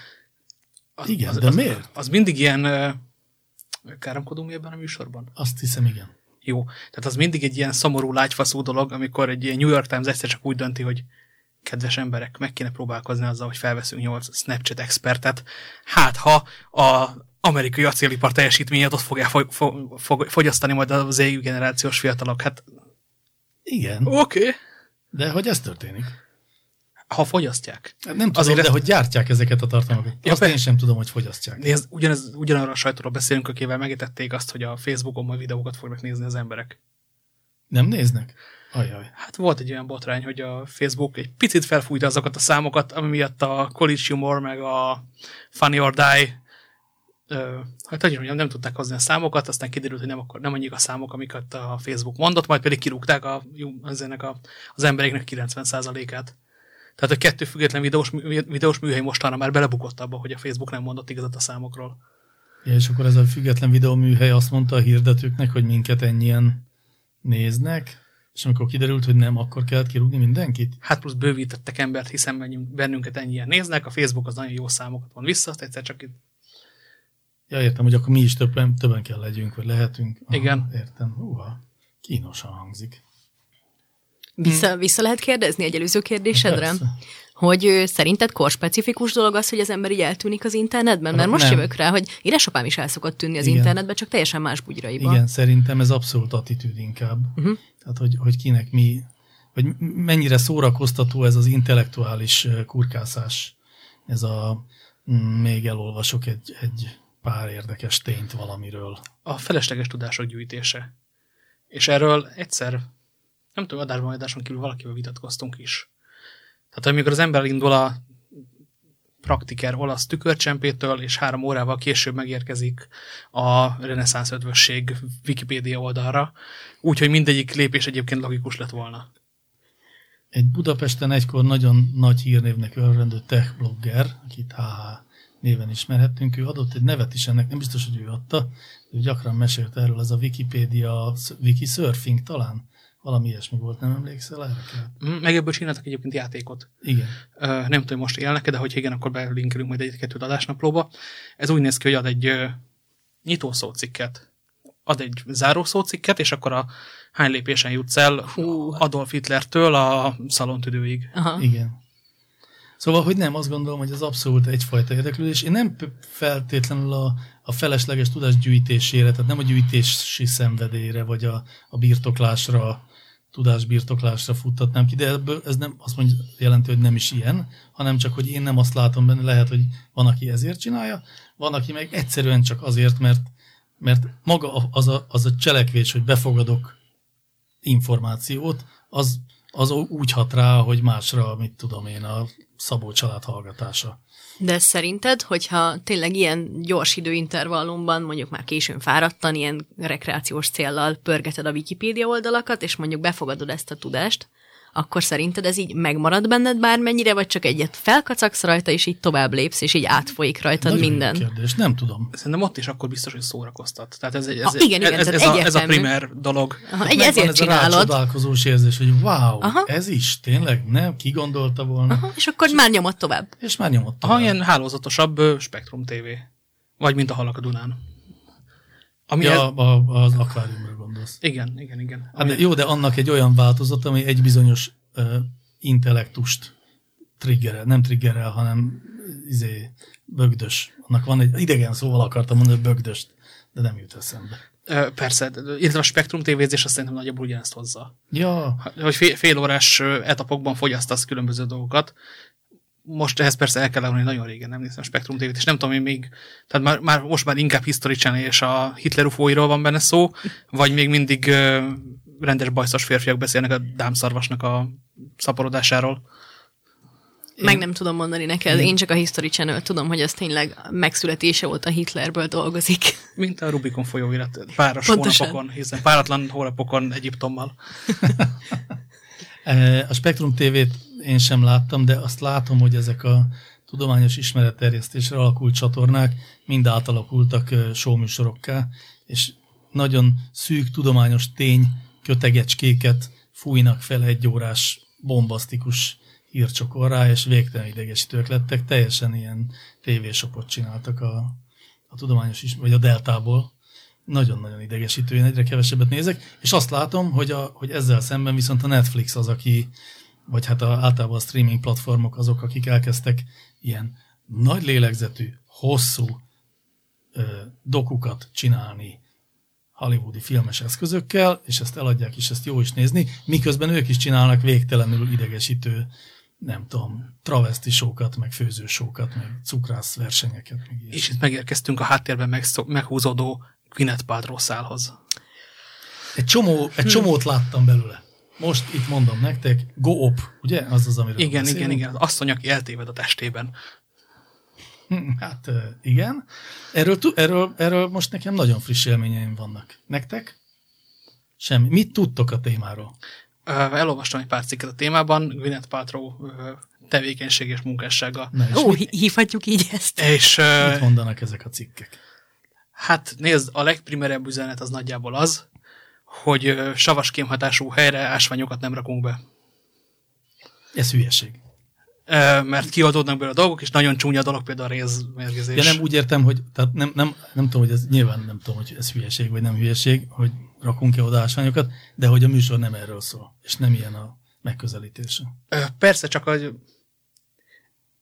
Az, Igen, az, de az, miért? Az mindig ilyen... Káromkodunk ebben a műsorban? Azt hiszem, igen. Jó. Tehát az mindig egy ilyen szomorú, lágyfaszú dolog, amikor egy ilyen New York Times egyszer csak úgy dönti, hogy kedves emberek, meg kéne próbálkozni azzal, hogy felveszünk 8 Snapchat expertet. Hát, ha a amerikai acélipar teljesítményét ott fogják fog, fog, fog, fogyasztani majd az égő generációs fiatalok. Hát Igen, oké. Okay. de hogy ez történik? Ha fogyasztják. Hát Nem tudom, Azért de ezt- hogy gyártják ezeket a tartalmakat. Ja, Azt be- én sem tudom, hogy fogyasztják. Nézd, ugyanez, ugyanarra a sajtóról beszélünk, akivel megítették azt, hogy a Facebookon majd videókat fognak nézni az emberek. Nem néznek? Ajaj. Hát volt egy olyan botrány, hogy a Facebook egy picit felfújta azokat a számokat, ami miatt a College Humor meg a Funny or Die ö, hát hogy mondjam, nem tudták hozni a számokat, aztán kiderült, hogy nem, akkor, nem annyik a számok, amiket a Facebook mondott, majd pedig kirúgták a, az, ennek a, az embereknek 90%-át. Tehát a kettő független videós, videós műhely mostanra már belebukott abba, hogy a Facebook nem mondott igazat a számokról. Ja, és akkor ez a független videóműhely azt mondta a hirdetőknek, hogy minket ennyien néznek, és amikor kiderült, hogy nem, akkor kellett kirúgni mindenkit? Hát plusz bővítettek embert, hiszen menjünk- bennünket ennyien néznek, a Facebook az nagyon jó számokat von vissza, azt egyszer csak itt Ja, értem, hogy akkor mi is többen, többen kell legyünk, vagy lehetünk. Igen. Értem. Uha, kínosan hangzik. Vissza, vissza lehet kérdezni egy előző kérdésedre? Persze. Hogy szerinted korspecifikus dolog az, hogy az ember így eltűnik az internetben? Mert most Nem. jövök rá, hogy édesapám is el szokott tűnni az Igen. internetben, csak teljesen más bugyraiba. Igen, szerintem ez abszolút attitűd inkább. Uh-huh. Tehát, hogy, hogy kinek mi, vagy mennyire szórakoztató ez az intellektuális kurkászás. Ez a mm, még elolvasok egy, egy pár érdekes tényt valamiről. a felesleges tudások gyűjtése. És erről egyszer, nem tudom, adásban adáson kívül valakivel vitatkoztunk is. Tehát amikor az ember indul a praktiker olasz tükörcsempétől, és három órával később megérkezik a reneszánsz ötvösség Wikipédia oldalra, úgyhogy mindegyik lépés egyébként logikus lett volna. Egy Budapesten egykor nagyon nagy hírnévnek örvendő tech blogger, akit HH néven ismerhettünk, ő adott egy nevet is ennek, nem biztos, hogy ő adta, gyakran mesélt erről, ez a Wikipedia, Wiki Surfing talán, valami ilyesmi volt, nem emlékszel erre? Mm, Meg ebből csináltak egyébként játékot. Igen. Ö, nem tudom, most élnek de hogy igen, akkor belinkelünk majd egy-kettőt adásnaplóba. Ez úgy néz ki, hogy ad egy ö, nyitószócikket, ad egy zárószócikket, és akkor a hány lépésen jutsz el Hú. Adolf Hitlertől a szalontüdőig. Aha. Igen. Szóval, hogy nem, azt gondolom, hogy az abszolút egyfajta érdeklődés. Én nem feltétlenül a, a felesleges tudás gyűjtésére, tehát nem a gyűjtési szenvedélyre, vagy a, a birtoklásra, tudás birtoklásra futtatnám ki, de ebből ez nem azt mondja, jelenti, hogy nem is ilyen, hanem csak, hogy én nem azt látom benne, lehet, hogy van, aki ezért csinálja, van, aki meg egyszerűen csak azért, mert, mert maga az a, az a cselekvés, hogy befogadok információt, az, az úgy hat rá, hogy másra, mit tudom én, a Szabó család hallgatása. De szerinted, hogyha tényleg ilyen gyors időintervallumban, mondjuk már későn fáradtan, ilyen rekreációs céllal pörgeted a Wikipédia oldalakat, és mondjuk befogadod ezt a tudást, akkor szerinted ez így megmarad benned bármennyire, vagy csak egyet felkacagsz rajta, és így tovább lépsz, és így átfolyik rajtad Nagyon minden? kérdés, nem tudom. Szerintem ott is akkor biztos, hogy szórakoztat. Tehát ez, ez, Ah, igen, igen, ez, ez, tehát ez, a, ez a primer dolog. Aha, egy ezért ez a csinálod. rácsodálkozós érzés, hogy wow, Aha. ez is, tényleg, nem, ki gondolta volna, Aha, és akkor már nyomod tovább. és már nyomott Aha, tovább. ilyen hálózatosabb Spektrum TV. Vagy mint a halak a Dunán. Ami ez, Ja, a, az akváriumra gondolsz. igen, igen, igen. Hát de, jó, de annak egy olyan változat, ami egy bizonyos uh, intellektust triggerel, nem triggerel, hanem izé, bögdös. Annak van egy idegen szóval akartam mondani, bögdöst, de nem jut eszembe. Ö, Persze, illetve a Spektrum tévézés azt szerintem nagyjából ugyanezt hozza. Ja, Hogy fél, fél órás ö, etapokban fogyasztasz különböző dolgokat. Most ehhez persze el kell hogy nagyon régen nem néztem a Spektrum tévét, és nem tudom, én még, tehát már, már most már inkább History Channel és a Hitler ufóiról van benne szó, vagy még mindig ö, rendes bajszos férfiak beszélnek a dámszarvasnak a szaporodásáról. Meg nem tudom mondani neked, én csak a History Channel tudom, hogy az tényleg megszületése óta Hitlerből dolgozik. Mint a Rubikon folyóirat páros Pontosan. hónapokon, hiszen páratlan hónapokon Egyiptommal. A Spektrum TV-t én sem láttam, de azt látom, hogy ezek a tudományos ismeretterjesztésre alakult csatornák mind átalakultak showműsorokká, és nagyon szűk tudományos tény kötegecskéket fújnak fel egy órás bombasztikus hírcsokorrá, és végtelen idegesítőek lettek, teljesen ilyen tévésopot csináltak a, a tudományos is, vagy a deltából. Nagyon-nagyon idegesítő, én egyre kevesebbet nézek, és azt látom, hogy, a, hogy ezzel szemben viszont a Netflix az, aki, vagy hát a, általában a streaming platformok azok, akik elkezdtek ilyen nagy lélegzetű, hosszú ö, dokukat csinálni hollywoodi filmes eszközökkel, és ezt eladják, és ezt jó is nézni, miközben ők is csinálnak végtelenül idegesítő, nem tudom, travesztisókat, meg főzősókat, meg cukrász versenyeket, meg És ilyesmi. itt megérkeztünk a háttérben megszó- meghúzódó Gwyneth Paltrow szálhoz. Egy, csomó, egy csomót láttam belőle. Most itt mondom nektek, Go Op, ugye? Az az, amiről Igen, beszélünk. igen, igen. Az asszony, aki eltéved a testében. Hm, Hát igen. Erről, erről, erről most nekem nagyon friss élményeim vannak. Nektek? Semmi. Mit tudtok a témáról? Elolvastam egy pár cikket a témában, Gwyneth Paltrow tevékenység és munkássága. Na, és Ó, mit, hí- hívhatjuk így ezt. És mit mondanak ezek a cikkek? hát nézd, a legprimerebb üzenet az nagyjából az, hogy savas kémhatású helyre ásványokat nem rakunk be. Ez hülyeség. Mert kiadódnak belőle a dolgok, és nagyon csúnya dolog például a rézmérgezés. Ja, nem úgy értem, hogy tehát nem, nem, nem tudom, hogy ez nyilván nem tudom, hogy ez hülyeség vagy nem hülyeség, hogy rakunk-e oda ásványokat, de hogy a műsor nem erről szól, és nem ilyen a megközelítése. Persze, csak hogy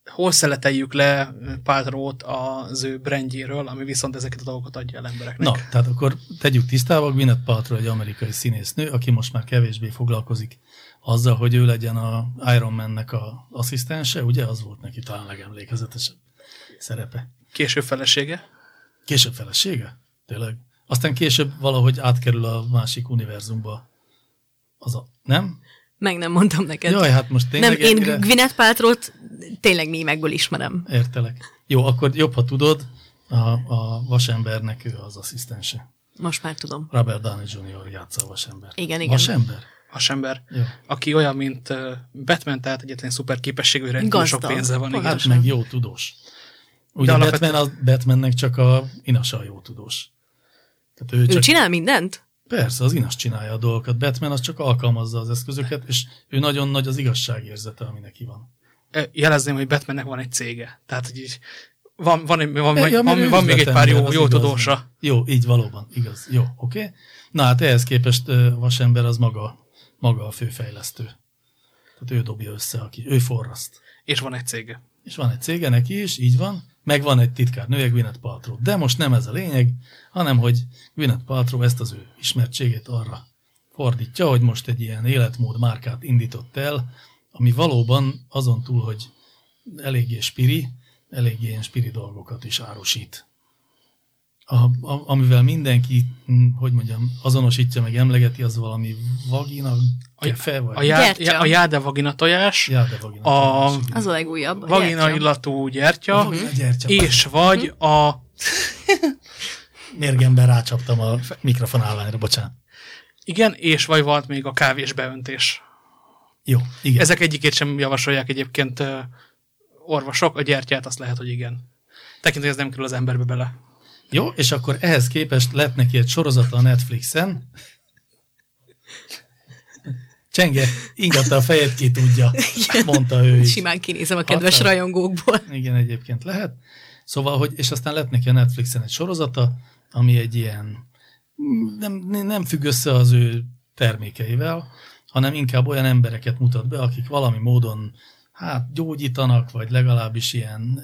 hol szeleteljük le Paltrow-t az ő brandjéről, ami viszont ezeket a dolgokat adja el embereknek. Na, tehát akkor tegyük tisztába, Gwyneth Paltrow egy amerikai színésznő, aki most már kevésbé foglalkozik azzal, hogy ő legyen a Iron Man-nek a asszisztense, ugye? Az volt neki talán legemlékezetesebb szerepe. Később felesége. Később felesége? Tényleg? Aztán később valahogy átkerül a másik univerzumba. Az a... Nem? Meg nem mondtam neked. Jaj, hát most tényleg nem, én ennyire... Gwyneth Paltrow-t tényleg mémekből ismerem. Értelek. Jó, akkor jobb, ha tudod, a, a vasembernek ő az asszisztense. Most már tudom. Robert Downey Jr. játsza a vasember. Igen, igen. Vasember? Vasember, Jó. aki olyan, mint Batman, tehát egyetlen szuper képességű, rendkívül sok pénze van. Igen. Hát meg jó tudós. Ugye De Batman, alapvetően- az, Batmannek csak a inasa a jó tudós. Tehát ő Ő csak, csinál mindent? Persze, az inas csinálja a dolgokat. Batman az csak alkalmazza az eszközöket, és ő nagyon nagy az igazságérzete, ami neki van. Ö, Jelezném, hogy Batmannek van egy cége. Tehát, hogy így van, van, van, Ja, van, van, még egy pár jó, jó igaz. tudósa. Jó, így valóban, igaz. Jó, oké. Okay. Na hát ehhez képest vasember az maga, maga a főfejlesztő. Tehát ő dobja össze, aki, ő forraszt. És van egy cége. És van egy cége neki is, így van, meg van egy titkár nője, Gwyneth Paltrow. De most nem ez a lényeg, hanem hogy Gwyneth Paltrow ezt az ő ismertségét arra fordítja, hogy most egy ilyen életmód márkát indított el, ami valóban azon túl, hogy eléggé spiri, eléggé ilyen spiri dolgokat is árusít. A, a, amivel mindenki, hm, hogy mondjam, azonosítja, meg emlegeti, az valami vagina, kefe, vagy A, já, Gyertya. a jáde vagina tojás, Ja, de vagina. A- tojás, igen. Az a legújabb. vagina Gyertya. illatú gyertya, Vagina gyertya. és vagy a Mérgemben rácsaptam a mikrofon állványra, bocsánat. igen, és vagy volt még a kávés beöntés. Jó, igen. Ezek egyikét sem javasolják egyébként orvosok, a gyertyát azt lehet, hogy igen. Tekintve, ez nem kerül az emberbe bele. Jó, és akkor ehhez képest lett neki egy sorozata a Netflixen. Csenge, ingatta a fejét, ki tudja, mondta ő is. Simán kinézem a kedves Határ. rajongókból. Igen, egyébként lehet. Szóval, hogy, és aztán lett neki a Netflixen egy sorozata, ami egy ilyen, nem, nem függ össze az ő termékeivel, hanem inkább olyan embereket mutat be, akik valami módon hát gyógyítanak, vagy legalábbis ilyen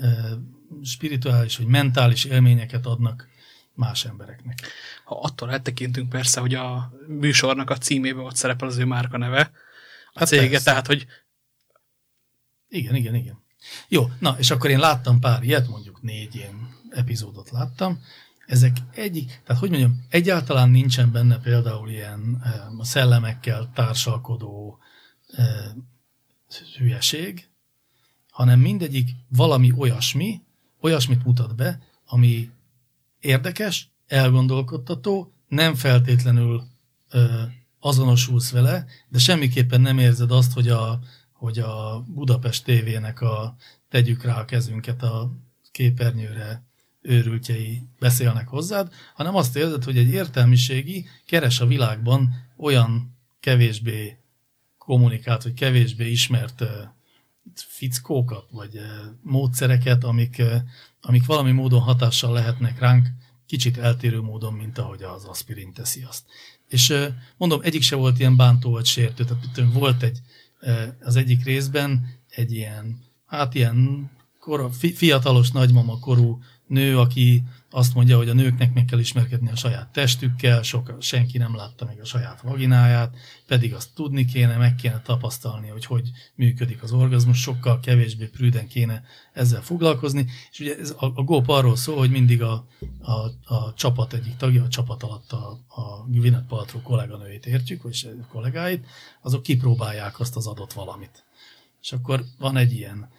spirituális, vagy mentális élményeket adnak más embereknek. Ha attól eltekintünk persze, hogy a műsornak a címében ott szerepel az ő márka neve, a Hát cége, persze. tehát, hogy Igen, igen, igen. Jó, na, és akkor én láttam pár ilyet, mondjuk négy ilyen epizódot láttam. Ezek egyik, tehát hogy mondjam, egyáltalán nincsen benne például ilyen eh, a szellemekkel társalkodó eh, hülyeség, hanem mindegyik valami olyasmi, olyasmit mutat be, ami érdekes, elgondolkodtató, nem feltétlenül ö, azonosulsz vele, de semmiképpen nem érzed azt, hogy a, hogy a Budapest tévének a tegyük rá a kezünket a képernyőre őrültjei beszélnek hozzád, hanem azt érzed, hogy egy értelmiségi keres a világban olyan kevésbé kommunikált, vagy kevésbé ismert fickókat, vagy ö, módszereket, amik, ö, amik valami módon hatással lehetnek ránk, kicsit eltérő módon, mint ahogy az aspirin teszi azt. És ö, mondom, egyik se volt ilyen bántó vagy sértő, tehát volt egy, az egyik részben egy ilyen, hát ilyen kora, fi, fiatalos nagymama korú nő, aki azt mondja, hogy a nőknek meg kell ismerkedni a saját testükkel, sok, senki nem látta még a saját vagináját, pedig azt tudni kéne, meg kéne tapasztalni, hogy hogy működik az orgazmus, sokkal kevésbé prűden kéne ezzel foglalkozni, és ugye ez, a, a GOP arról szól, hogy mindig a, a, a csapat egyik tagja, a csapat alatt a, a Gwyneth Paltrow kolléganőjét értjük, vagy kollégáit, azok kipróbálják azt az adott valamit. És akkor van egy ilyen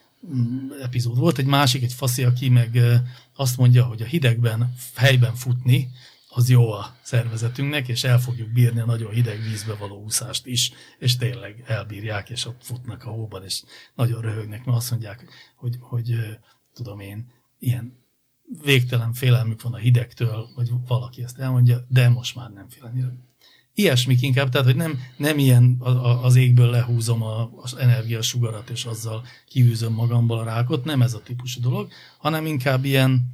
epizód. Volt egy másik, egy faszi, aki meg azt mondja, hogy a hidegben, helyben futni, az jó a szervezetünknek, és el fogjuk bírni a nagyon hideg vízbe való úszást is, és tényleg elbírják, és ott futnak a hóban, és nagyon röhögnek, mert azt mondják, hogy, hogy tudom én, ilyen végtelen félelmük van a hidegtől, vagy valaki ezt elmondja, de most már nem fél annyira. Ilyesmik inkább, tehát hogy nem, nem ilyen a- a- az égből lehúzom a- az energiasugarat, és azzal kiűzöm magamból a rákot, nem ez a típusú dolog, hanem inkább ilyen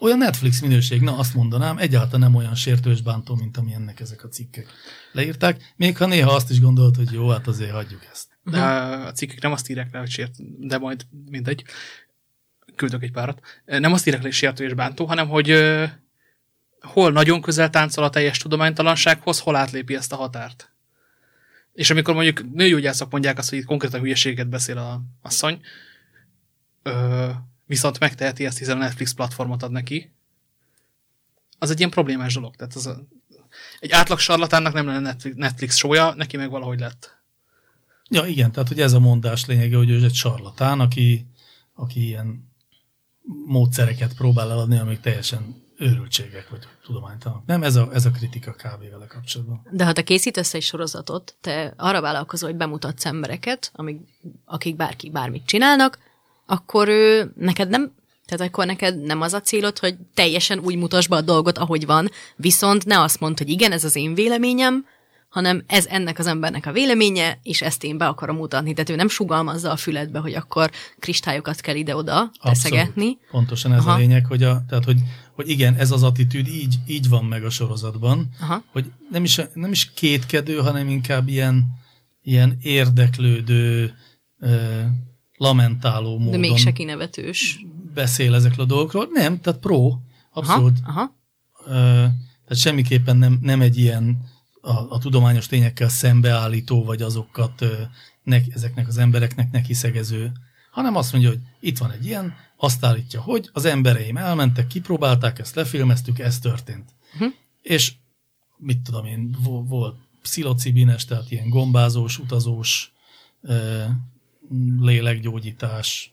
olyan Netflix minőség, na azt mondanám, egyáltalán nem olyan sértős bántó, mint amilyennek ezek a cikkek leírták, még ha néha azt is gondolt, hogy jó, hát azért hagyjuk ezt. De a cikkek nem azt írják le, hogy sért, de majd mindegy. Küldök egy párat. Nem azt írják le, hogy sértő és bántó, hanem hogy hol nagyon közel táncol a teljes tudománytalansághoz, hol átlépi ezt a határt. És amikor mondjuk nőgyógyászok mondják azt, hogy itt konkrétan hülyeséget beszél a asszony, ö, viszont megteheti ezt, hiszen a Netflix platformot ad neki, az egy ilyen problémás dolog. Tehát az a, egy átlag sarlatánnak nem lenne Netflix, sója, neki meg valahogy lett. Ja, igen, tehát hogy ez a mondás lényege, hogy ő egy sarlatán, aki, aki ilyen módszereket próbál eladni, amik teljesen őrültségek, vagy tudománytalanok. Nem, ez a, ez a kritika kb. vele kapcsolatban. De ha te készítesz egy sorozatot, te arra vállalkozol, hogy bemutatsz embereket, amik, akik bárki bármit csinálnak, akkor ő, neked nem, tehát akkor neked nem az a célod, hogy teljesen úgy mutasd be a dolgot, ahogy van, viszont ne azt mondd, hogy igen, ez az én véleményem, hanem ez ennek az embernek a véleménye, és ezt én be akarom mutatni. Tehát ő nem sugalmazza a füledbe, hogy akkor kristályokat kell ide-oda teszegetni. Pontosan ez. Aha. a lényeg, hogy, a, tehát, hogy, hogy igen, ez az attitűd így, így van meg a sorozatban, Aha. hogy nem is, nem is kétkedő, hanem inkább ilyen, ilyen érdeklődő, ö, lamentáló módon De mégse kinevetős. beszél ezekről a dolgokról. Nem, tehát pro, abszolút. Aha, aha. Ö, tehát semmiképpen nem, nem egy ilyen a, a tudományos tényekkel szembeállító, vagy azokat ö, ne, ezeknek az embereknek neki szegező, hanem azt mondja, hogy itt van egy ilyen, azt állítja, hogy az embereim elmentek, kipróbálták, ezt lefilmeztük, ez történt. Uh-huh. És mit tudom én, vo- volt pszilocibines, tehát ilyen gombázós, utazós ö, lélekgyógyítás,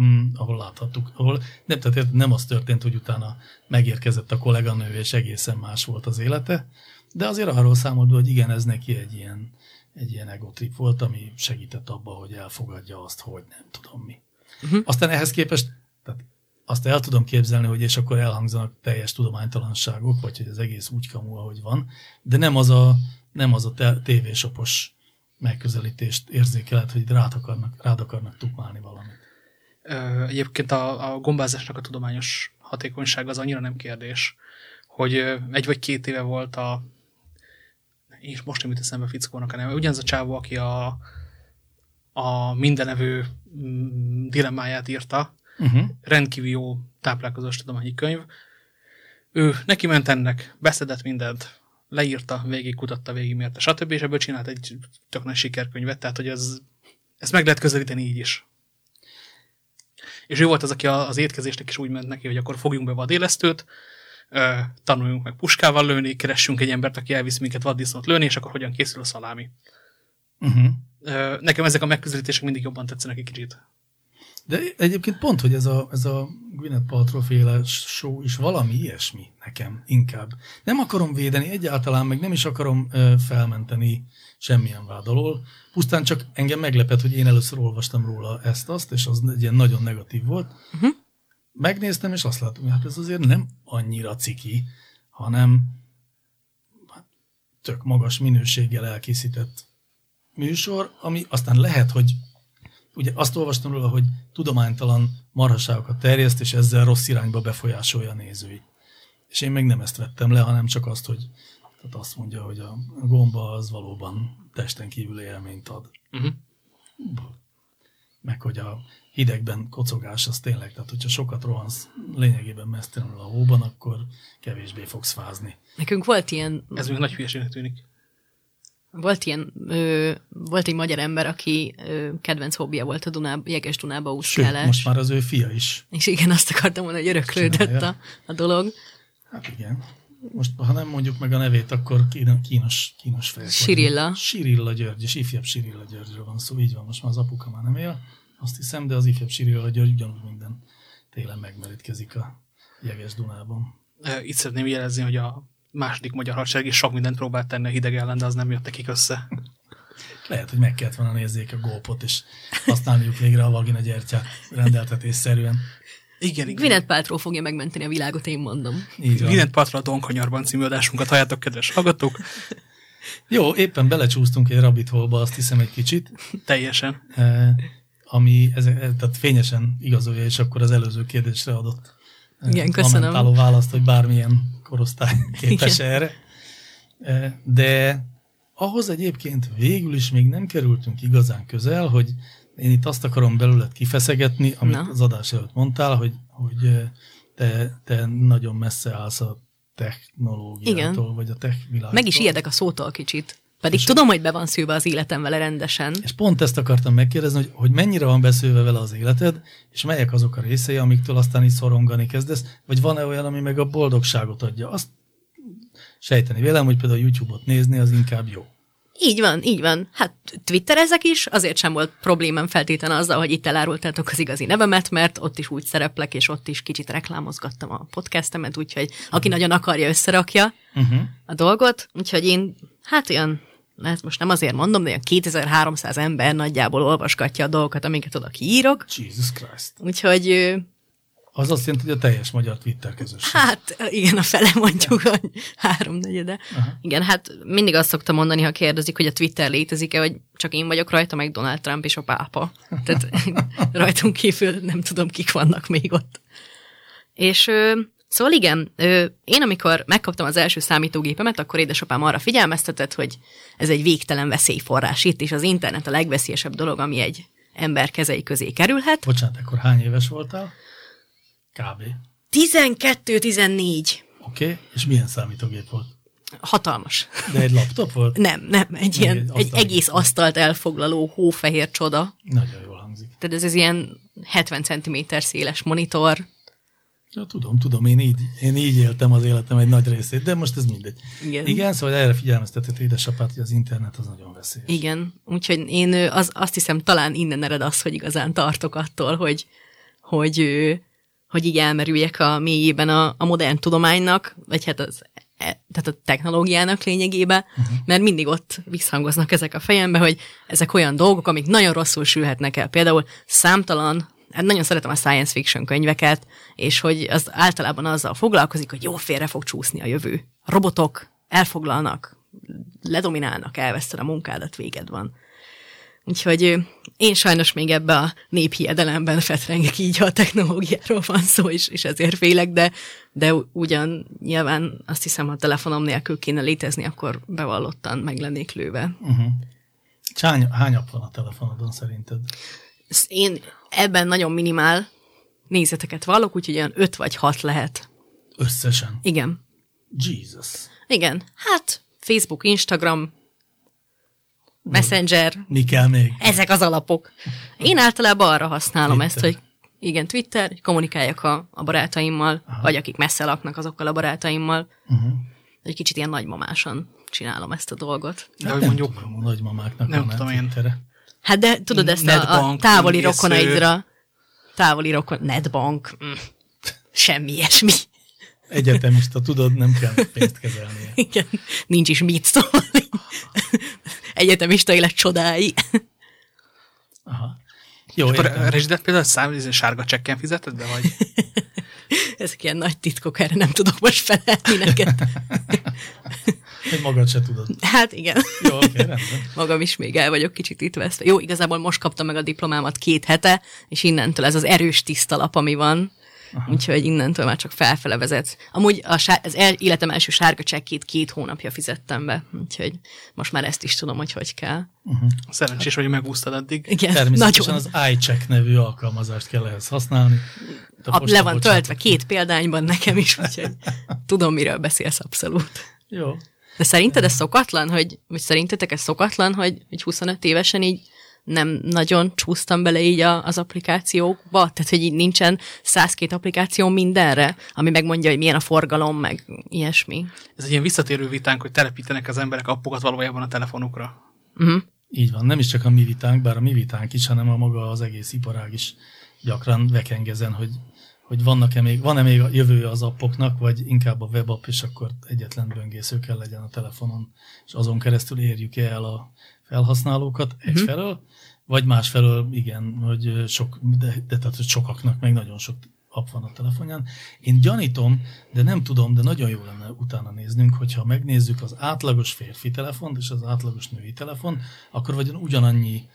mm, ahol láthattuk, ahol nem, tehát nem az történt, hogy utána megérkezett a kolléganő, és egészen más volt az élete, de azért arról számolt, be, hogy igen, ez neki egy ilyen egy ilyen egotrip volt, ami segített abba, hogy elfogadja azt, hogy nem tudom mi. Mhm. Aztán ehhez képest, tehát azt el tudom képzelni, hogy és akkor elhangzanak teljes tudománytalanságok, vagy hogy az egész úgy kamu, ahogy van, de nem az a, nem az a te- tévésopos megközelítést érzékeled, hogy rád akarnak, rád akarnak tukmálni valamit. Ö, Egyébként a, a gombázásnak a tudományos hatékonyság az annyira nem kérdés, hogy egy vagy két éve volt a és most nem jut eszembe fickónak neve, ugyanaz a csávó, aki a, a mindenevő mm, dilemmáját írta, Uh-huh. rendkívül jó táplálkozós tudományi könyv. Ő neki ment ennek, beszedett mindent, leírta, végigkutatta, végigmérte, stb. És ebből csinált egy tök nagy sikerkönyvet, tehát hogy ez, ezt meg lehet közelíteni így is. És ő volt az, aki az étkezésnek is úgy ment neki, hogy akkor fogjunk be vadélesztőt, tanuljunk meg puskával lőni, keressünk egy embert, aki elvisz minket vaddisznót lőni, és akkor hogyan készül a szalámi. Uh-huh. Ö, Nekem ezek a megközelítések mindig jobban tetszenek egy kicsit. De egyébként pont, hogy ez a, ez a Gwyneth Paltrow féle show is valami ilyesmi nekem inkább. Nem akarom védeni egyáltalán, meg nem is akarom ö, felmenteni semmilyen vád alól. Pusztán csak engem meglepett, hogy én először olvastam róla ezt-azt, és az egy ilyen nagyon negatív volt. Uh-huh. Megnéztem, és azt látom, hogy hát ez azért nem annyira ciki, hanem hát, tök magas minőséggel elkészített műsor, ami aztán lehet, hogy ugye azt olvastam róla, hogy tudománytalan marhaságokat terjeszt, és ezzel rossz irányba befolyásolja a nézőit. És én meg nem ezt vettem le, hanem csak azt, hogy tehát azt mondja, hogy a gomba az valóban testen kívüli élményt ad. Uh-huh. Meg hogy a hidegben kocogás az tényleg, tehát hogyha sokat rohansz lényegében mesztelenül a hóban, akkor kevésbé fogsz fázni. Nekünk volt ilyen, Ez még nagy hülyeségnek tűnik. Volt ilyen, ö, volt egy magyar ember, aki ö, kedvenc hobbija volt a Duná, jeges Dunába Sőt, úszkálás. most már az ő fia is. És igen, azt akartam mondani, hogy öröklődött a, a dolog. Hát igen. Most, ha nem mondjuk meg a nevét, akkor kín- kínos, kínos fejek Sirilla. Sirilla György, és ifjabb Sirilla Györgyről van szó, így van, most már az apuka már nem él, azt hiszem, de az ifjabb Sirilla György ugyanúgy minden télen megmerítkezik a jeges Dunában. Itt szeretném jelezni, hogy a második magyar hadsereg is sok mindent próbált tenni a hideg ellen, de az nem jött nekik össze. Lehet, hogy meg kellett volna nézzék a gópot, és használniuk végre a vagina gyertyát rendeltetésszerűen. Igen, igen. Gwyneth Paltrow fogja megmenteni a világot, én mondom. Így van. Gwyneth Paltrow a Donkanyarban című adásunkat halljátok, kedves hallgatók. Jó, éppen belecsúsztunk egy rabbit hole azt hiszem egy kicsit. Teljesen. Eh, ami ez, tehát fényesen igazolja, és akkor az előző kérdésre adott Igen, köszönöm. lamentáló választ, hogy bármilyen korosztály képes erre. Eh, De ahhoz egyébként végül is még nem kerültünk igazán közel, hogy én itt azt akarom belőled kifeszegetni, amit Na. az adás előtt mondtál, hogy, hogy eh, te, te nagyon messze állsz a technológiától, Igen. vagy a tech világtól. Meg is ijedek a szótól kicsit. Pedig tudom, hogy be van szülve az életem vele rendesen. És pont ezt akartam megkérdezni, hogy, hogy mennyire van beszélve vele az életed, és melyek azok a részei, amiktől aztán így szorongani kezdesz, vagy van-e olyan, ami meg a boldogságot adja. Azt sejteni vélem, hogy például YouTube-ot nézni, az inkább jó. Így van, így van. Hát twitterezek is, azért sem volt problémám feltétlen azzal, hogy itt elárultátok az igazi nevemet, mert ott is úgy szereplek, és ott is kicsit reklámozgattam a podcastemet, úgyhogy aki nagyon akarja, összerakja Uh-huh. a dolgot. Úgyhogy én, hát olyan, ezt most nem azért mondom, de olyan 2300 ember nagyjából olvasgatja a dolgokat, amiket oda kiírok. Jesus Christ. Úgyhogy Az azt jelenti, hogy a teljes magyar Twitter közösség. Hát igen, a fele mondjuk, a háromnegyede. Igen, hát mindig azt szoktam mondani, ha kérdezik, hogy a Twitter létezik-e, hogy csak én vagyok rajta, meg Donald Trump és a pápa. Tehát rajtunk kívül nem tudom, kik vannak még ott. És szóval igen, én amikor megkaptam az első számítógépemet, akkor édesapám arra figyelmeztetett, hogy ez egy végtelen veszélyforrás itt, és az internet a legveszélyesebb dolog, ami egy ember kezei közé kerülhet. Bocsánat, akkor hány éves voltál? Kb. 12-14. Oké, okay. és milyen számítógép volt? Hatalmas. De egy laptop volt? Nem, nem, egy, ilyen, egy egy egész asztalt elfoglaló hófehér csoda. Nagyon jól hangzik. Tehát ez, ez ilyen 70 cm széles monitor. Ja, tudom, tudom, én így, én így éltem az életem egy nagy részét, de most ez mindegy. Igen. Igen, szóval erre figyelmeztetett édesapát, hogy az internet az nagyon veszélyes. Igen, úgyhogy én az, azt hiszem talán innen ered az, hogy igazán tartok attól, hogy, hogy, hogy így elmerüljek a mélyében a, a modern tudománynak, vagy hát az e- tehát a technológiának lényegébe, uh-huh. mert mindig ott visszhangoznak ezek a fejembe, hogy ezek olyan dolgok, amik nagyon rosszul sülhetnek el. Például számtalan hát nagyon szeretem a science fiction könyveket, és hogy az általában azzal foglalkozik, hogy jó, félre fog csúszni a jövő. A robotok elfoglalnak, ledominálnak, elveszted a munkádat, véged van. Úgyhogy én sajnos még ebbe a néphiedelemben fetrengek így, ha a technológiáról van szó, és, és ezért félek, de, de ugyan nyilván azt hiszem, ha a telefonom nélkül kéne létezni, akkor bevallottan meg lennék lőve. Csány, hány app van a telefonodon szerinted? Én ebben nagyon minimál nézeteket vallok, úgyhogy olyan öt vagy hat lehet. Összesen. Igen. Jesus. Igen. Hát Facebook, Instagram, Messenger, Mi kell még? ezek az alapok. Én általában arra használom Twitter. ezt, hogy igen, Twitter, hogy kommunikáljak a, a barátaimmal, Aha. vagy akik messze laknak azokkal a barátaimmal. Uh-huh. Egy kicsit ilyen nagymamásan csinálom ezt a dolgot. De Hát hogy nem mondjuk, tudom, a nagymamáknak nem tudom én. Twittere. Hát de tudod ezt a, a Netbank, távoli rokonaidra, távoli rokon, netbank, mm, semmi ilyesmi. Egyetemista, tudod, nem kell pénzt kezelnie. Igen, nincs is mit szólni. Egyetemista élet csodái. Aha. Jó, akkor értem. a rezsidet például szám, ez sárga csekken fizeted be, vagy? Ezek ilyen nagy titkok, erre nem tudok most felelni neked. Hogy magad se tudod. Hát igen. Jó, oké, rendben. Magam is még el vagyok kicsit itt veszve. Jó, igazából most kaptam meg a diplomámat két hete, és innentől ez az erős tiszta lap, ami van. Aha. Úgyhogy innentől már csak felfele vezet. Amúgy a sár, az el, életem első sárga csekkét két hónapja fizettem be, úgyhogy most már ezt is tudom, hogy hogy kell. Szerencsés, hogy megúsztad addig. Igen, Természetesen nagyon. az iCheck nevű alkalmazást kell ehhez használni. A, le van töltve két példányban nekem is, úgyhogy tudom, miről beszélsz abszolút. Jó. De szerinted ez szokatlan, hogy, vagy szerintetek ez szokatlan, hogy, hogy 25 évesen így nem nagyon csúsztam bele így a, az applikációkba? Tehát, hogy így nincsen 102 applikáció mindenre, ami megmondja, hogy milyen a forgalom, meg ilyesmi. Ez egy ilyen visszatérő vitánk, hogy telepítenek az emberek appokat valójában a telefonukra. Uh-huh. Így van, nem is csak a mi vitánk, bár a mi vitánk is, hanem a maga az egész iparág is gyakran vekengezen, hogy, hogy vannak-e még, van-e még a jövője az appoknak, vagy inkább a webapp, és akkor egyetlen böngésző kell legyen a telefonon, és azon keresztül érjük el a felhasználókat egyfelől, vagy másfelől igen, hogy sok, de, de tehát hogy sokaknak meg nagyon sok app van a telefonján. Én gyanítom, de nem tudom, de nagyon jó lenne utána néznünk, hogyha megnézzük az átlagos férfi telefont és az átlagos női telefon, akkor vagy ugyanannyi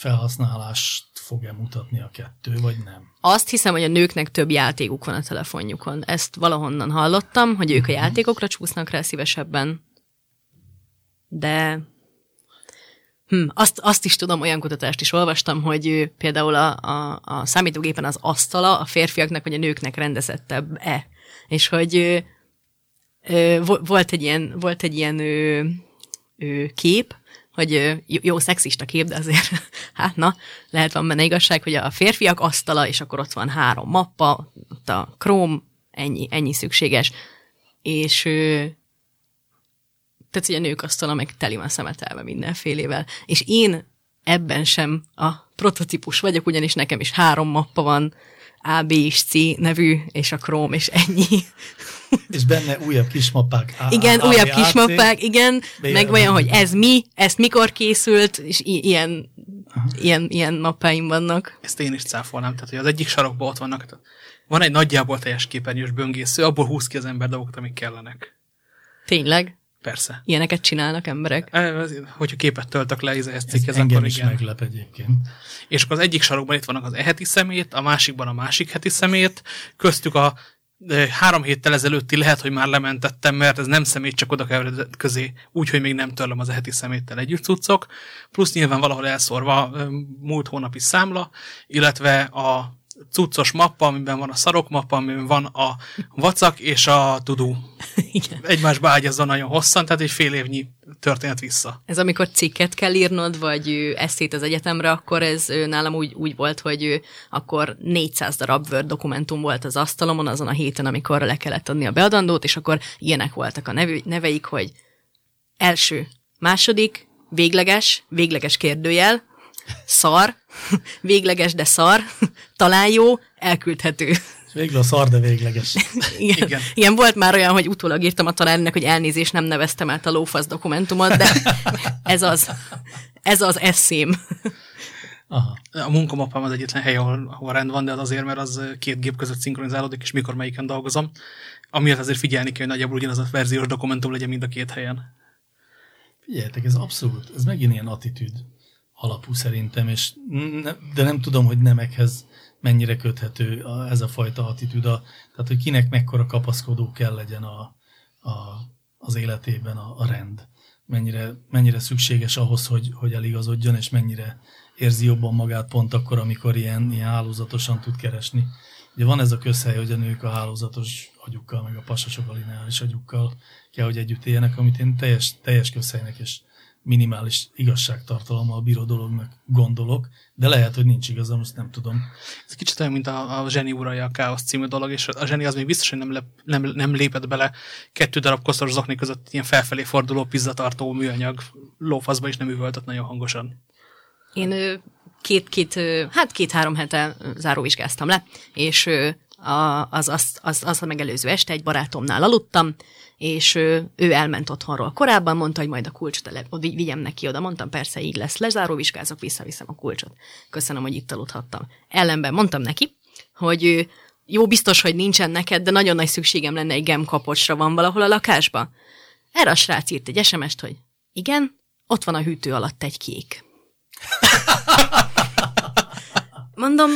felhasználást fog-e mutatni a kettő, vagy nem. Azt hiszem, hogy a nőknek több játékuk van a telefonjukon. Ezt valahonnan hallottam, hogy ők a játékokra csúsznak rá szívesebben. De hm, azt, azt is tudom, olyan kutatást is olvastam, hogy ő, például a, a, a számítógépen az asztala a férfiaknak vagy a nőknek rendezettebb-e. És hogy ö, ö, vo- volt egy ilyen, volt egy ilyen ö, ö, kép, hogy jó, szexista kép, de azért, hát na, lehet van benne igazság, hogy a férfiak asztala, és akkor ott van három mappa, ott a Chrome, ennyi, ennyi szükséges, és tehát, hogy a nők asztala meg teli van szemetelve mindenfélével. És én ebben sem a prototípus vagyok, ugyanis nekem is három mappa van, A, B és C nevű, és a Chrome, és ennyi. És benne újabb kismappák. A, Igen, A, újabb A, C. kismappák, igen, B, meg olyan, hogy ez mi, ezt mikor készült, és i- ilyen, ilyen, ilyen mappáim vannak. Ezt én is cáfolnám. Tehát, hogy az egyik sarokban ott vannak. Tehát van egy nagyjából teljes képernyős böngésző, abból húz ki az ember dolgokat, amik kellenek. Tényleg? Persze. Ilyeneket csinálnak emberek? Ez- Hogyha képet töltök le, ehhez Ez cikkez, engem akkor is igen. meglep egyébként. És akkor az egyik sarokban itt vannak az eheti szemét, a másikban a másik heti szemét, köztük a három héttel ezelőtti lehet, hogy már lementettem, mert ez nem szemét, csak oda keveredett közé, úgyhogy még nem törlöm az eheti szeméttel együtt cuccok, plusz nyilván valahol elszórva ö, múlt hónapi számla, illetve a cuccos mappa, amiben van a szarok mappa, amiben van a vacak és a tudó. Igen. Egymásba ágyazza nagyon hosszan, tehát egy fél évnyi történet vissza. Ez amikor cikket kell írnod, vagy eszét az egyetemre, akkor ez nálam úgy, úgy volt, hogy akkor 400 darab Word dokumentum volt az asztalomon azon a héten, amikor le kellett adni a beadandót, és akkor ilyenek voltak a neveik, hogy első, második, végleges, végleges kérdőjel, szar, végleges, de szar, talán jó, elküldhető. Végül a szar, de végleges. Igen. Igen. Igen. Volt már olyan, hogy utólag írtam a tanárnak, hogy elnézést nem neveztem át a lófasz dokumentumot, de ez az, ez az eszém. Aha. A munkamapám az egyetlen hely, ahol, ahol rend van, de az azért, mert az két gép között szinkronizálódik, és mikor melyiken dolgozom. Amiatt azért figyelni kell, hogy nagyjából ugyanaz a verziós dokumentum legyen mind a két helyen. Figyeljetek, ez abszolút, ez megint ilyen attitűd alapú szerintem, és ne, de nem tudom, hogy nemekhez mennyire köthető ez a fajta attitűd, a, tehát hogy kinek mekkora kapaszkodó kell legyen a, a, az életében a, a rend. Mennyire, mennyire szükséges ahhoz, hogy, hogy eligazodjon, és mennyire érzi jobban magát pont akkor, amikor ilyen, ilyen hálózatosan tud keresni. Ugye van ez a közhely, hogy a nők a hálózatos agyukkal, meg a pasasok a lineáris agyukkal kell, hogy együtt éljenek, amit én teljes, teljes közhelynek és minimális igazságtartalommal bíró dolognak gondolok, de lehet, hogy nincs igazam, azt nem tudom. Ez kicsit olyan, mint a, a Zseni uralja a káosz című dolog, és a Zseni az még biztos, hogy nem, lep, nem, nem lépett bele kettő darab koszos zokni között ilyen felfelé forduló pizzatartó műanyag lófaszba is nem üvöltött nagyon hangosan. Én ö, két, két, ö, hát két-három hete záróvizsgáztam le, és az, az, az, az a megelőző este egy barátomnál aludtam, és ő, ő elment otthonról. Korábban mondta, hogy majd a kulcsot ele, oda vigyem neki oda. Mondtam, persze így lesz, lezáró vizsgázok, visszaviszem a kulcsot. Köszönöm, hogy itt aludhattam. Ellenben mondtam neki, hogy jó, biztos, hogy nincsen neked, de nagyon nagy szükségem lenne egy gemkapocsra, van valahol a lakásba. Erre a srác írt egy SMS-t, hogy igen, ott van a hűtő alatt egy kék. Mondom,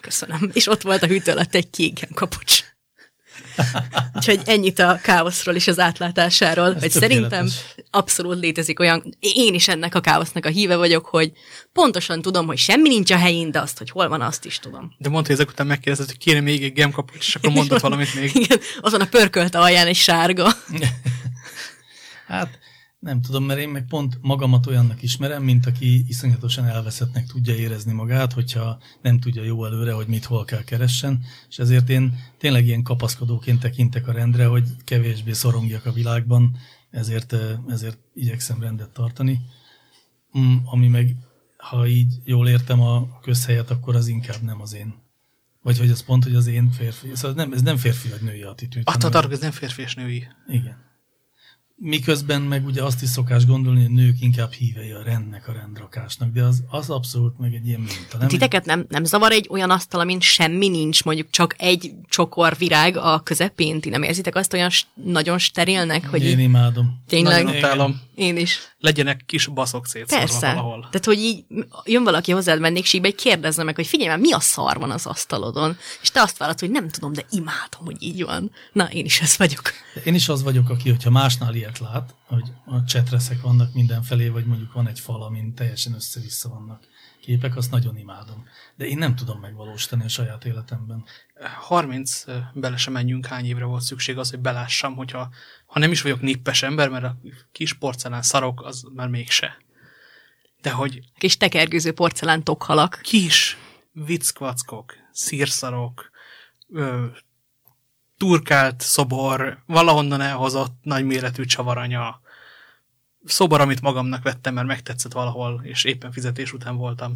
köszönöm. És ott volt a hűtő alatt egy kék gemkapocs. Úgyhogy ennyit a káoszról és az átlátásáról, Ez hogy szerintem abszolút létezik olyan, én is ennek a káosznak a híve vagyok, hogy pontosan tudom, hogy semmi nincs a helyén, de azt, hogy hol van, azt is tudom. De mondta, hogy ezek után megkérdezett, hogy kéne még egy gemkapocs, és akkor mondott valamit még. Igen, azon a pörkölt alján egy sárga. Hát nem tudom, mert én meg pont magamat olyannak ismerem, mint aki iszonyatosan elveszettnek tudja érezni magát, hogyha nem tudja jó előre, hogy mit hol kell keressen, és ezért én tényleg ilyen kapaszkodóként tekintek a rendre, hogy kevésbé szorongjak a világban, ezért, ezért igyekszem rendet tartani. Mm, Ami meg, ha így jól értem a közhelyet, akkor az inkább nem az én. Vagy hogy az pont, hogy az én férfi. Szóval nem, ez nem férfi vagy női attitűd. Attól hanem- ez nem férfi és női. igen. Miközben meg ugye azt is szokás gondolni, hogy nők inkább hívei a rendnek, a rendrakásnak, de az, az abszolút meg egy ilyen minta. Nem? Titeket nem, nem zavar egy olyan asztal, amin semmi nincs, mondjuk csak egy csokor virág a közepén? Ti nem érzitek azt olyan nagyon sterilnek, hogy Én így, imádom. tényleg? Nagyon utálom. Én is. Legyenek kis baszok szétszórva Persze. valahol. Tehát, hogy így jön valaki hozzád vendégségbe, egy kérdezze meg, hogy figyelj már, mi a szar van az asztalodon? És te azt válaszol, hogy nem tudom, de imádom, hogy így van. Na, én is ez vagyok. De én is az vagyok, aki, hogyha másnál ilyet lát, hogy a csetreszek vannak mindenfelé, vagy mondjuk van egy fal, amin teljesen össze-vissza vannak képek, azt nagyon imádom. De én nem tudom megvalósítani a saját életemben. 30 ö, bele sem menjünk, hány évre volt szükség az, hogy belássam, hogyha ha nem is vagyok nippes ember, mert a kis porcelán szarok, az már mégse. De hogy Kis tekergőző porcelán tokhalak. kis viccvackok, szírszarok, ö, turkált szobor, valahonnan elhozott nagyméretű csavaranya, szobor, amit magamnak vettem, mert megtetszett valahol, és éppen fizetés után voltam.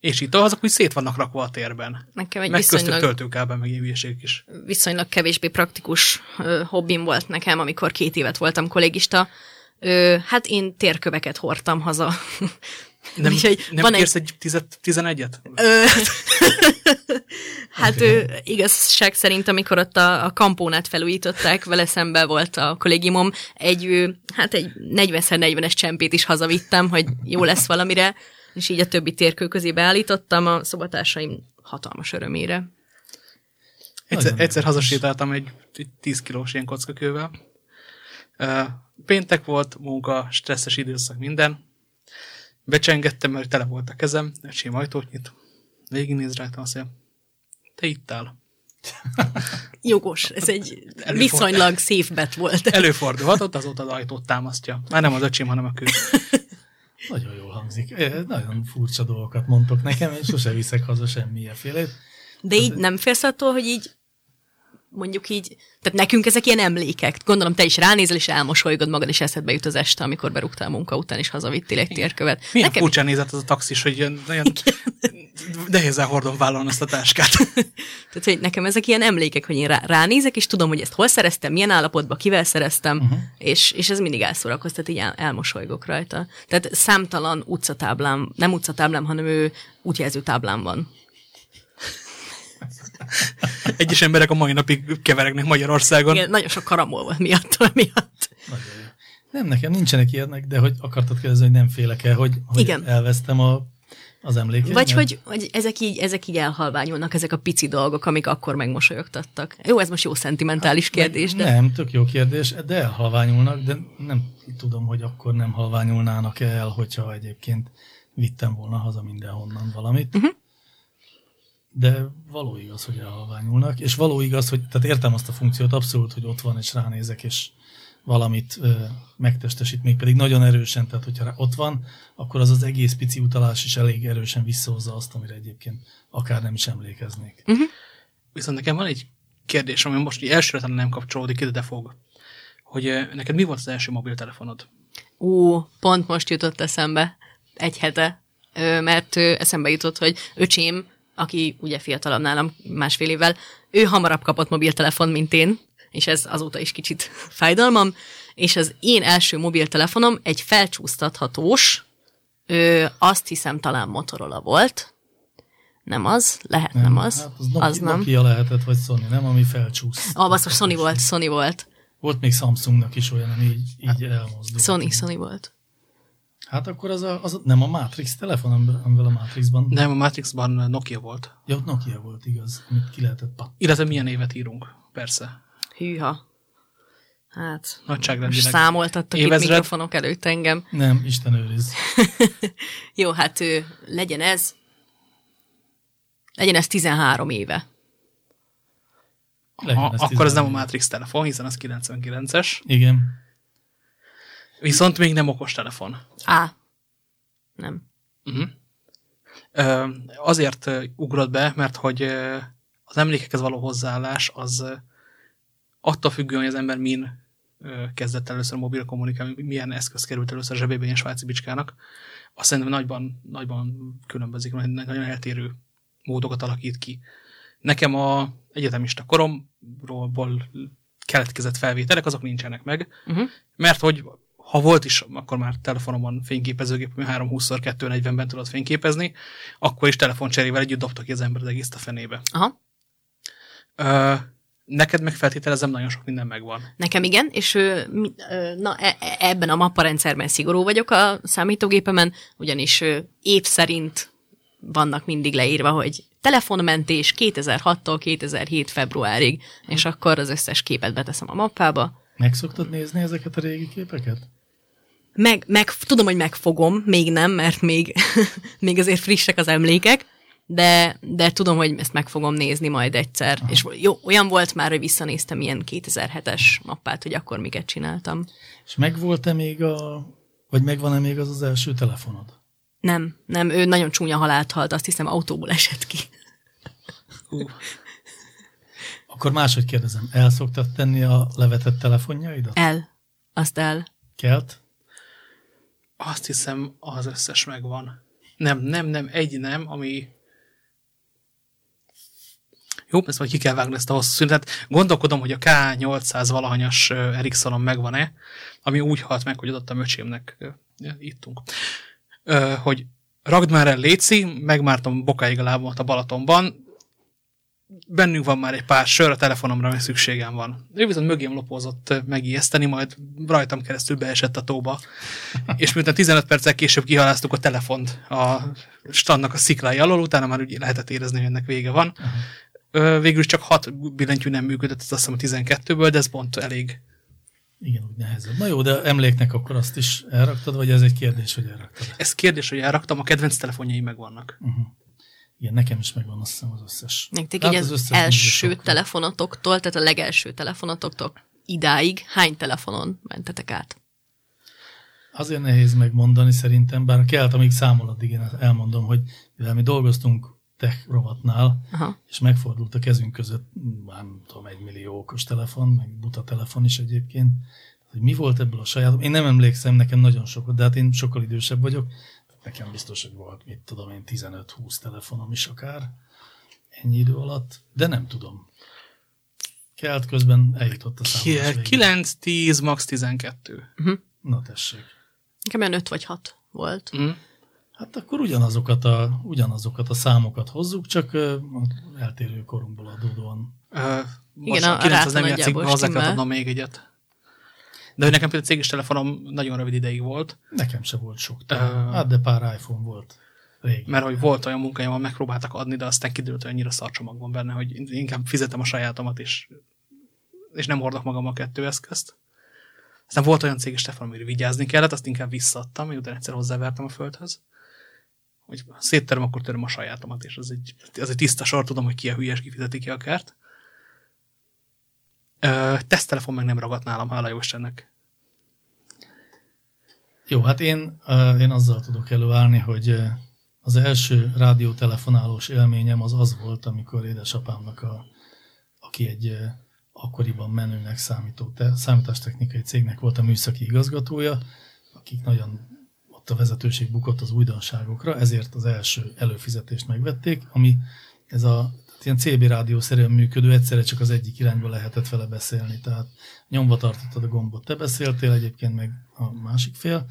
És itt azok úgy szét vannak rakva a térben. Nekem egy Meg viszonylag, töltőkábel, meg is. viszonylag kevésbé praktikus ö, hobbim volt nekem, amikor két évet voltam kollégista. Ö, hát én térköveket hordtam haza. Nem, Úgyhogy nem van egy- kérsz egy tizenegyet? Ö, hát ő, igazság szerint, amikor ott a, a kampónát felújították, vele szemben volt a kollégiumom, egy, hát egy 40x40-es csempét is hazavittem, hogy jó lesz valamire, és így a többi térkő közé beállítottam a szobatársaim hatalmas örömére. Egyszer, Nagyon egyszer hazasétáltam egy, egy 10 kilós ilyen kockakővel. Péntek volt, munka, stresszes időszak, minden. Becsengettem, mert tele volt a kezem, öcsém ajtót nyit. Végignéz rajtam, azt mondja, te itt áll. Jogos, ez egy Előfordul. viszonylag safe bet volt. Előfordulhatott, azóta az ajtót támasztja. Már nem az öcsém, hanem a kő. Nagyon jól hangzik. Nagyon furcsa dolgokat mondtok nekem, és sose viszek haza semmi ilyefélét. De így nem félsz attól, hogy így mondjuk így, tehát nekünk ezek ilyen emlékek. Gondolom te is ránézel, és elmosolygod magad, és eszedbe jut az este, amikor berúgtál munka után, és hazavittél egy térkövet. Milyen Nekem furcsán nézett az a taxis, hogy ilyen, olyan nehézen hordom vállon ezt a táskát. Tehát, hogy nekem ezek ilyen emlékek, hogy én rá, ránézek, és tudom, hogy ezt hol szereztem, milyen állapotban, kivel szereztem, uh-huh. és, és ez mindig elszórakoztat, így el, elmosolygok rajta. Tehát számtalan utcatáblám, nem utcatáblám, hanem ő útjelző táblám van. Egyes emberek a mai napig keveregnek Magyarországon. Igen, nagyon sok karamol volt miatt. miatt. Nagyon jó. Nem, nekem nincsenek ilyenek, de hogy akartad kérdezni, hogy nem félek el, hogy, hogy Igen. elvesztem a, az emléket. Vagy hogy, hogy ezek, így, ezek így elhalványulnak, ezek a pici dolgok, amik akkor megmosolyogtattak. Jó, ez most jó szentimentális kérdés, de... Nem, tök jó kérdés, de elhalványulnak, de nem tudom, hogy akkor nem halványulnának el, hogyha egyébként vittem volna haza mindenhonnan valamit. Uh-huh. De való igaz, hogy elhalványulnak, és való igaz, hogy tehát értem azt a funkciót abszolút, hogy ott van, és ránézek, és valamit ö, megtestesít, még pedig nagyon erősen, tehát hogyha ott van, akkor az az egész pici utalás is elég erősen visszahozza azt, amire egyébként akár nem is emlékeznék. Uh-huh. Viszont nekem van egy kérdés, ami most elsőre talán nem kapcsolódik ide, de fog. Hogy ö, neked mi volt az első mobiltelefonod? Ú, pont most jutott eszembe, egy hete, ö, mert ö, eszembe jutott, hogy öcsém, aki ugye fiatalabb nálam másfél évvel, ő hamarabb kapott mobiltelefon, mint én, és ez azóta is kicsit fájdalmam, és az én első mobiltelefonom egy felcsúsztathatós, ö, azt hiszem talán Motorola volt, nem az, lehet nem, nem az, hát az, Nokia, az nem. Nokia lehetett, vagy Sony, nem, ami felcsúsz. Ah, basszus, Sony volt, Sony volt. Volt még Samsungnak is olyan, ami így, így elmozdult. Sony, Sony volt. Hát akkor az, a, az nem a Matrix telefon, amivel- a Matrixban... Nem, a Matrixban Nokia volt. Ja, ott Nokia volt, igaz, amit ki lehetett pat. Illetve milyen évet írunk, persze. Hűha. Hát, most Nagyságrendileg. számoltattak itt Évezred? mikrofonok előtt engem. Nem, Isten őriz. Jó, hát ő, legyen ez, legyen ez 13 éve. Legyen Ha, ez akkor ez nem a 14. Matrix telefon, hiszen az 99-es. Igen. Viszont még nem okos telefon. Á, nem. Uh-huh. Ö, azért ugrott be, mert hogy az emlékekhez való hozzáállás az attól függően, hogy az ember min kezdett először mobil kommunikálni, milyen eszköz került először a zsebébe ilyen svájci bicskának, azt szerintem nagyban, nagyban különbözik, nagyon eltérő módokat alakít ki. Nekem a egyetemista koromról keletkezett felvételek, azok nincsenek meg, Uh-huh. mert hogy ha volt is, akkor már telefonomon fényképezőgép, ami 320x240-ben tudod fényképezni, akkor is telefoncserével együtt dobtak ki az ember az egész a fenébe. Aha. Ö, neked meg feltételezem, nagyon sok minden megvan. Nekem igen, és ö, mi- ö, na, e- e- ebben a mapparendszerben szigorú vagyok a számítógépemen, ugyanis ö, év szerint vannak mindig leírva, hogy telefonmentés 2006-tól 2007 februárig, és akkor az összes képet beteszem a mappába. Meg szoktad nézni ezeket a régi képeket? Meg, meg, tudom, hogy megfogom, még nem, mert még, még azért frissek az emlékek, de, de tudom, hogy ezt meg fogom nézni majd egyszer. Aha. És jó, olyan volt már, hogy visszanéztem ilyen 2007-es mappát, hogy akkor miket csináltam. És megvolt-e még a... Vagy megvan-e még az az első telefonod? Nem, nem, ő nagyon csúnya halált halt, azt hiszem autóból esett ki. Akkor máshogy kérdezem, el szoktad tenni a levetett telefonjaidat? El. Azt el. Kelt? Azt hiszem, az összes megvan. Nem, nem, nem, egy nem, ami... Jó, ezt majd ki kell vágni ezt a hosszú szünetet. Gondolkodom, hogy a K800 valahanyas Ericssonom megvan-e, ami úgy halt meg, hogy adottam öcsémnek, ittunk, hogy ragd már el Léci, megmártam bokáig a lábamat a Balatonban, bennünk van már egy pár sör, a telefonomra meg szükségem van. Ő viszont mögém lopózott megijeszteni, majd rajtam keresztül beesett a tóba. És miután 15 perccel később kihaláztuk a telefont a standnak a sziklái alól, utána már úgy lehetett érezni, hogy ennek vége van. Végül csak 6 billentyű nem működött, azt hiszem a 12-ből, de ez pont elég. Igen, úgy nehezebb. Na jó, de emléknek akkor azt is elraktad, vagy ez egy kérdés, hogy elraktad? Ez kérdés, hogy elraktam, a kedvenc telefonjaim megvannak. Uh-huh. Igen, nekem is megvan azt hiszem az összes. Nektek Hát így az, összes első telefonotoktól, tehát a legelső telefonotoktól idáig hány telefonon mentetek át? Azért nehéz megmondani szerintem, bár kelt, amíg számol, addig én elmondom, hogy mivel mi dolgoztunk tech rovatnál, Aha. és megfordult a kezünk között, már nem tudom, egy millió okos telefon, meg buta telefon is egyébként, hogy mi volt ebből a sajátom. Én nem emlékszem, nekem nagyon sokat, de hát én sokkal idősebb vagyok, nekem biztos, hogy volt, mit tudom én, 15-20 telefonom is akár ennyi idő alatt, de nem tudom. Kelt közben eljutott a számolás végig. 9, 10, max 12. Na tessék. Nekem olyan 5 vagy 6 volt. Mm. Hát akkor ugyanazokat a, ugyanazokat a számokat hozzuk, csak a eltérő korunkból adódóan. Uh, Igen, most a- a 9 az nem játszik, hozzá kell adnom még egyet. De hogy nekem például cégis telefonom nagyon rövid ideig volt, Nekem se volt sok. Uh, hát de pár iPhone volt. Régi. mert hogy volt olyan munkahelyem, ahol megpróbáltak adni, de aztán kiderült, hogy annyira szarcsomag van benne, hogy inkább fizetem a sajátomat, és, és nem hordok magammal kettő eszközt. Aztán volt olyan cégis telefon, amire vigyázni kellett, azt inkább visszaadtam, miután egyszer hozzávertem a földhöz. Hogy ha széttöröm, akkor töröm a sajátomat, és az egy, az egy tiszta sor, tudom, hogy ki a hülyes, kifizeti ki a kert. Ö, teszttelefon meg nem ragadt nálam, hála jó. Jó, hát én, én azzal tudok előállni, hogy az első rádiótelefonálós élményem az az volt, amikor édesapámnak, a, aki egy akkoriban menőnek számító te, számítástechnikai cégnek volt a műszaki igazgatója, akik nagyon ott a vezetőség bukott az újdonságokra, ezért az első előfizetést megvették, ami ez a ilyen CB rádiószerűen működő, egyszerre csak az egyik irányba lehetett vele beszélni, tehát nyomva tartottad a gombot, te beszéltél egyébként, meg a másik fél,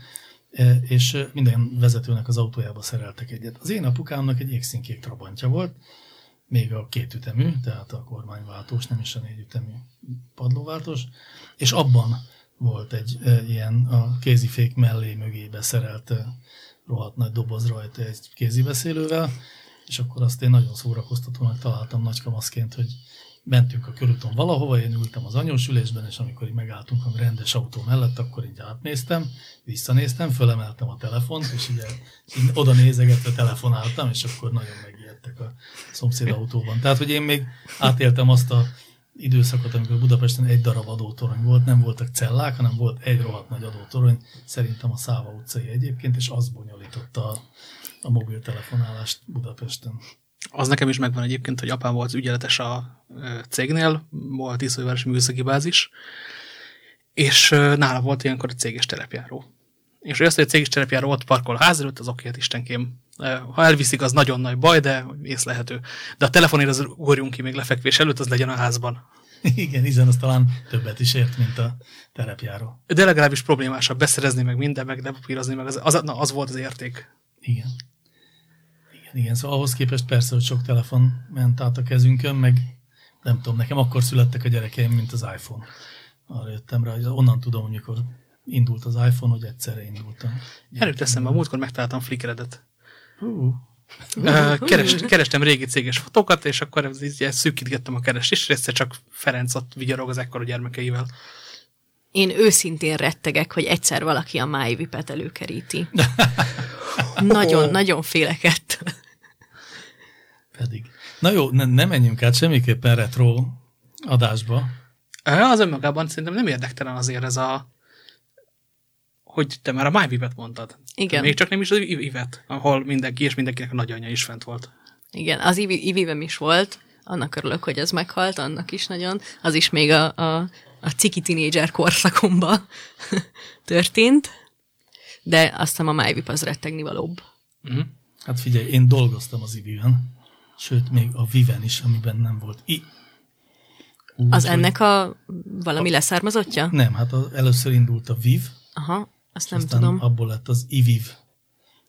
e, és e, minden vezetőnek az autójába szereltek egyet. Az én apukámnak egy égszínkék trabantja volt, még a két ütemű, tehát a kormányváltós, nem is a négy ütemű padlóváltós, és abban volt egy e, ilyen a kézifék mellé mögé beszerelt e, rohadt nagy doboz rajta egy kézibeszélővel, és akkor azt én nagyon szórakoztatónak találtam nagykamaszként, hogy mentünk a körúton valahova, én ültem az anyós ülésben, és amikor így megálltunk a rendes autó mellett, akkor így átnéztem, visszanéztem, fölemeltem a telefont, és így, így oda nézegetve telefonáltam, és akkor nagyon megijedtek a szomszéd autóban. Tehát, hogy én még átéltem azt a időszakot, amikor Budapesten egy darab adótorony volt, nem voltak cellák, hanem volt egy rohadt nagy adótorony, szerintem a Száva utcai egyébként, és az bonyolította a, a mobiltelefonálást Budapesten. Az nekem is megvan egyébként, hogy apám volt ügyeletes a cégnél, volt iszonyvárosi műszaki bázis, és nála volt ilyenkor a céges terepjáró. És ő azt, hogy a céges terepjáró ott parkol a ház előtt, az oké, hát istenkém. Ha elviszik, az nagyon nagy baj, de észlehető. De a telefonért az ugorjunk ki még lefekvés előtt, az legyen a házban. Igen, hiszen az talán többet is ért, mint a terepjáró. De legalábbis problémásabb beszerezni meg minden, meg lepapírozni, meg az, az, na, az volt az érték. Igen. Igen, igen. Szóval ahhoz képest persze, hogy sok telefon ment át a kezünkön, meg nem tudom, nekem akkor születtek a gyerekeim, mint az iPhone. Arra jöttem rá, hogy onnan tudom, hogy mikor indult az iPhone, hogy egyszerre indultam. Előtt eszembe, múltkor megtaláltam Flickeredet. Hú, Ö, Kerest, kerestem régi céges fotókat, és akkor így szűkítgettem a keres és egyszer csak Ferenc ott vigyorog az ekkora gyermekeivel. Én őszintén rettegek, hogy egyszer valaki a MyVip-et előkeríti. nagyon, nagyon félek ettől. pedig. Na jó, ne, ne menjünk át semmiképpen retro adásba. Az önmagában szerintem nem érdektelen azért ez a hogy te már a MyVip-et mondtad. Igen. Még csak nem is az Ivet, ahol mindenki és mindenkinek a nagyanyja is fent volt. Igen, az Ivi, Ivivem is volt, annak örülök, hogy ez meghalt, annak is nagyon. Az is még a, a, a ciki tinédzser korszakomba történt, de azt hiszem a MyVip az rettegni valóbb. Uh-huh. Hát figyelj, én dolgoztam az Iviven, sőt, még a Viven is, amiben nem volt I. Úgy, Az ennek a valami leszármazottja? Nem, hát az, először indult a Viv, Aha, azt nem aztán tudom. abból lett az iViv.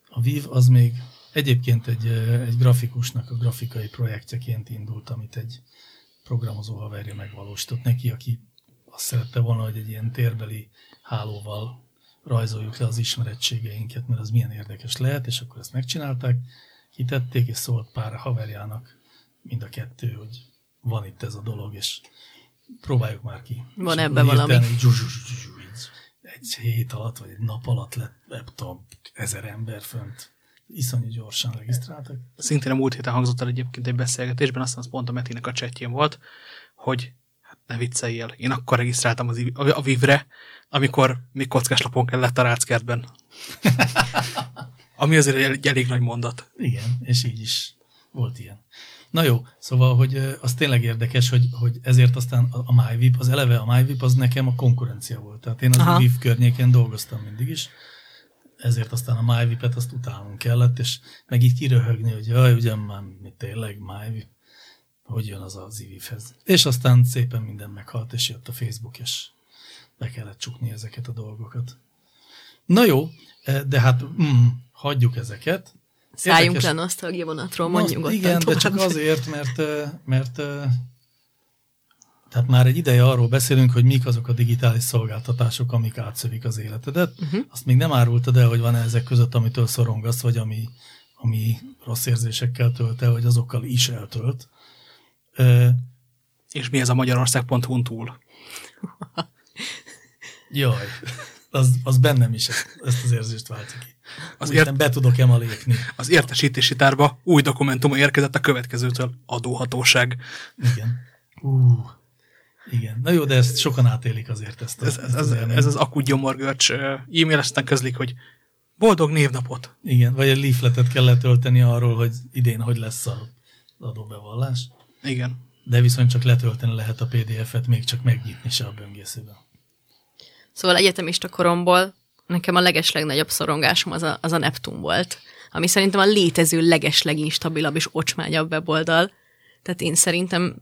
A Viv az még egyébként egy, egy grafikusnak a grafikai projektjeként indult, amit egy programozó haverja megvalósított neki, aki azt szerette volna, hogy egy ilyen térbeli hálóval rajzoljuk le az ismerettségeinket, mert az milyen érdekes lehet, és akkor ezt megcsinálták, kitették, és szólt pár haverjának mind a kettő, hogy van itt ez a dolog, és próbáljuk már ki. Van És ebbe akkor valami. zsuzs, zsuzs, zsuzs, egy hét alatt, vagy egy nap alatt lett, nem tudom, ezer ember fönt. Iszonyú gyorsan regisztráltak. Szintén a múlt héten hangzott el egyébként egy beszélgetésben, aztán az pont a Metinek a chatjén volt, hogy ne vicceljél, én akkor regisztráltam az, a Vivre, amikor még kockáslapon kellett a ráckertben. Ami azért egy elég nagy mondat. Igen, és így is volt ilyen. Na jó, szóval, hogy az tényleg érdekes, hogy, hogy ezért aztán a, a MyVip, az eleve a MyVip az nekem a konkurencia volt. Tehát én az Aha. a VIV környéken dolgoztam mindig is. ezért aztán a MyVip-et azt utálnunk kellett, és meg így kiröhögni, hogy jaj, ugye már mi tényleg MyVip, hogy jön az az IVIF-hez. És aztán szépen minden meghalt, és jött a Facebook, és be kellett csukni ezeket a dolgokat. Na jó, de hát mm, hagyjuk ezeket. Szálljunk Érdekes... le nosztalgia vonatról, mondjuk Most, Igen, tovább. de csak azért, mert, mert tehát már egy ideje arról beszélünk, hogy mik azok a digitális szolgáltatások, amik átszövik az életedet. Uh-huh. Azt még nem árultad el, hogy van -e ezek között, amitől szorongasz, vagy ami, ami rossz érzésekkel tölt el, vagy azokkal is eltölt. És mi ez a Magyarország.hu túl? Jaj, az, az bennem is ezt, ezt az érzést váltja ki. Az ért... be tudok ema lépni. Az értesítési tárba új dokumentum érkezett a következőtől. Adóhatóság. Igen. Uh, igen. Na jó, de ezt sokan átélik azért ezt. A, ez, ez, ez, ez az akut gyomorgörcs e-mail, aztán közlik, hogy boldog névnapot. Igen, vagy egy leafletet kell letölteni arról, hogy idén hogy lesz az adóbevallás. Igen. De viszont csak letölteni lehet a PDF-et, még csak megnyitni se a böngészőben. Szóval egyetemista koromból nekem a legeslegnagyobb szorongásom az a, az a Neptun volt, ami szerintem a létező legesleginstabilabb és ocsmányabb weboldal. Tehát én szerintem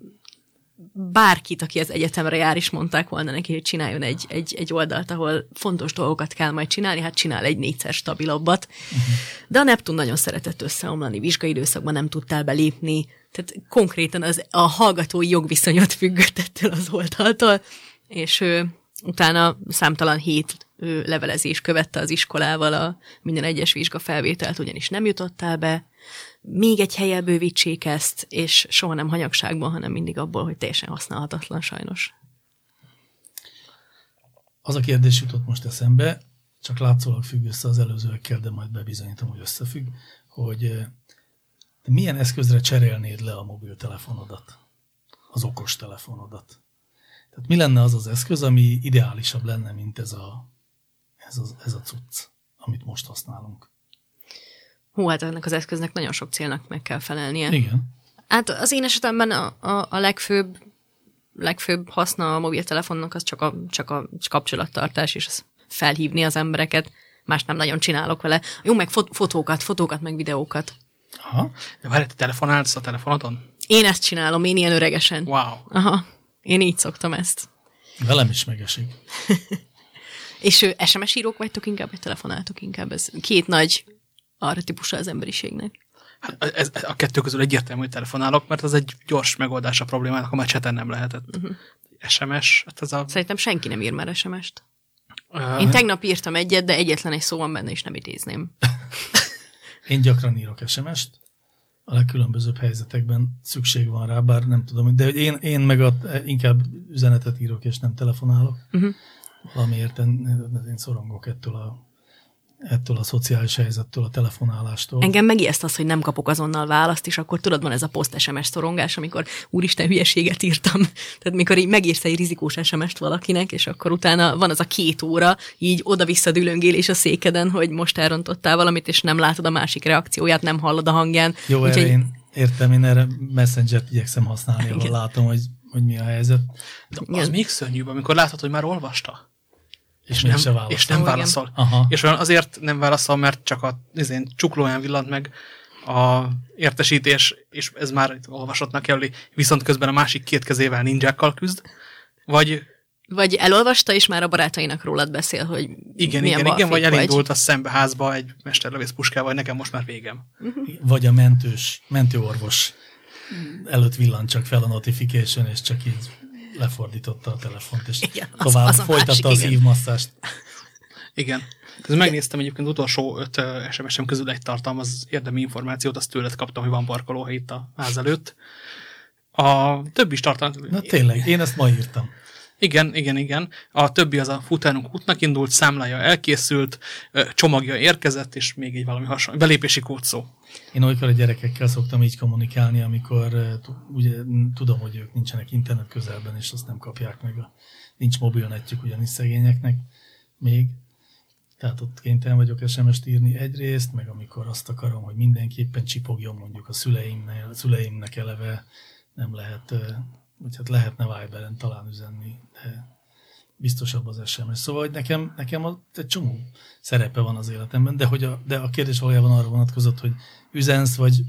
bárkit, aki az egyetemre jár, is mondták volna neki, hogy csináljon egy, egy, egy oldalt, ahol fontos dolgokat kell majd csinálni, hát csinál egy négyszer stabilabbat. Uh-huh. De a Neptun nagyon szeretett összeomlani, vizsgai időszakban nem tudtál belépni, tehát konkrétan az, a hallgatói jogviszonyot függött ettől az oldaltól, és ő, utána számtalan hét ő, levelezés követte az iskolával a minden egyes vizsga felvételt, ugyanis nem jutottál be, még egy helyel bővítsék ezt, és soha nem hanyagságban, hanem mindig abból, hogy teljesen használhatatlan sajnos. Az a kérdés jutott most eszembe, csak látszólag függ össze az előzőekkel, de majd bebizonyítom, hogy összefügg, hogy te milyen eszközre cserélnéd le a mobiltelefonodat, az okos telefonodat. Tehát mi lenne az az eszköz, ami ideálisabb lenne, mint ez a, ez a, ez a cucc, amit most használunk? Hú, hát ennek az eszköznek nagyon sok célnak meg kell felelnie. Igen. Hát az én esetemben a, a, a legfőbb, legfőbb haszna a mobiltelefonnak az csak a, csak a kapcsolattartás, és az felhívni az embereket. Más nem nagyon csinálok vele. Jó, meg fot- fotókat, fotókat, meg videókat. Aha. De várj, te telefonálsz a telefonodon? Én ezt csinálom, én ilyen öregesen. Wow. Aha. Én így szoktam ezt. Velem is megesik. és SMS írók vagytok inkább, vagy telefonáltok inkább? Ez két nagy arra típusa az emberiségnek. Hát ez, a kettő közül egyértelmű, hogy telefonálok, mert az egy gyors megoldás a problémának, a cseten nem lehetett. Uh-huh. SMS, hát ez a... Szerintem senki nem ír már SMS-t. Uh... Én tegnap írtam egyet, de egyetlen egy szó van benne, és nem idézném. Én gyakran írok SMS-t. A legkülönbözőbb helyzetekben szükség van rá, bár nem tudom, de én, én meg a, inkább üzenetet írok, és nem telefonálok. Uh-huh. Valamiért én, én szorongok ettől a ettől a szociális helyzettől, a telefonálástól. Engem megijeszt az, hogy nem kapok azonnal választ, és akkor tudod, van ez a poszt SMS szorongás, amikor úristen hülyeséget írtam. Tehát mikor így megírsz egy rizikós SMS-t valakinek, és akkor utána van az a két óra, így oda-vissza dülöngélés a székeden, hogy most elrontottál valamit, és nem látod a másik reakcióját, nem hallod a hangján. Jó, Úgyhogy... én értem, én erre Messenger-t igyekszem használni, ahol látom, hogy, hogy mi a helyzet. De az Igen. még szörnyűbb, amikor látod, hogy már olvasta. És, és nem, válaszol. És nem válaszol. Aha. És olyan azért nem válaszol, mert csak a izén, csuklóján villant meg a értesítés, és ez már olvasottnak jelöli, viszont közben a másik két kezével ninjákkal küzd, vagy vagy elolvasta, és már a barátainak rólad beszél, hogy igen, igen, igen, vagy elindult vagy. a szembe egy mesterlövész puskával, hogy nekem most már végem. -huh. Vagy a mentős, mentőorvos előtt villant csak fel a notification, és csak így lefordította a telefont, és igen, tovább az, az folytatta a szívmasszást. Igen. Ez megnéztem egyébként utolsó öt SMS-em közül egy tartalmaz érdemi információt, azt tőled kaptam, hogy van parkolóhely itt a ház előtt. A többi is tartalmaz... Na tényleg, én ezt ma írtam. Igen, igen, igen. A többi az a futárunk útnak indult, számlája elkészült, csomagja érkezett, és még egy valami hasonló. Belépési kódszó. Én olykor a gyerekekkel szoktam így kommunikálni, amikor ugye, tudom, hogy ők nincsenek internet közelben, és azt nem kapják meg. A, nincs mobilnetjük ugyanis szegényeknek még. Tehát ott kénytelen vagyok SMS-t írni egyrészt, meg amikor azt akarom, hogy mindenképpen csipogjon mondjuk a szüleimnek, a szüleimnek eleve nem lehet, vagy hát lehetne Viberen talán üzenni, de biztosabb az SMS. Szóval, hogy nekem, nekem a, egy csomó szerepe van az életemben, de, hogy a, de a kérdés valójában arra vonatkozott, hogy üzensz, vagy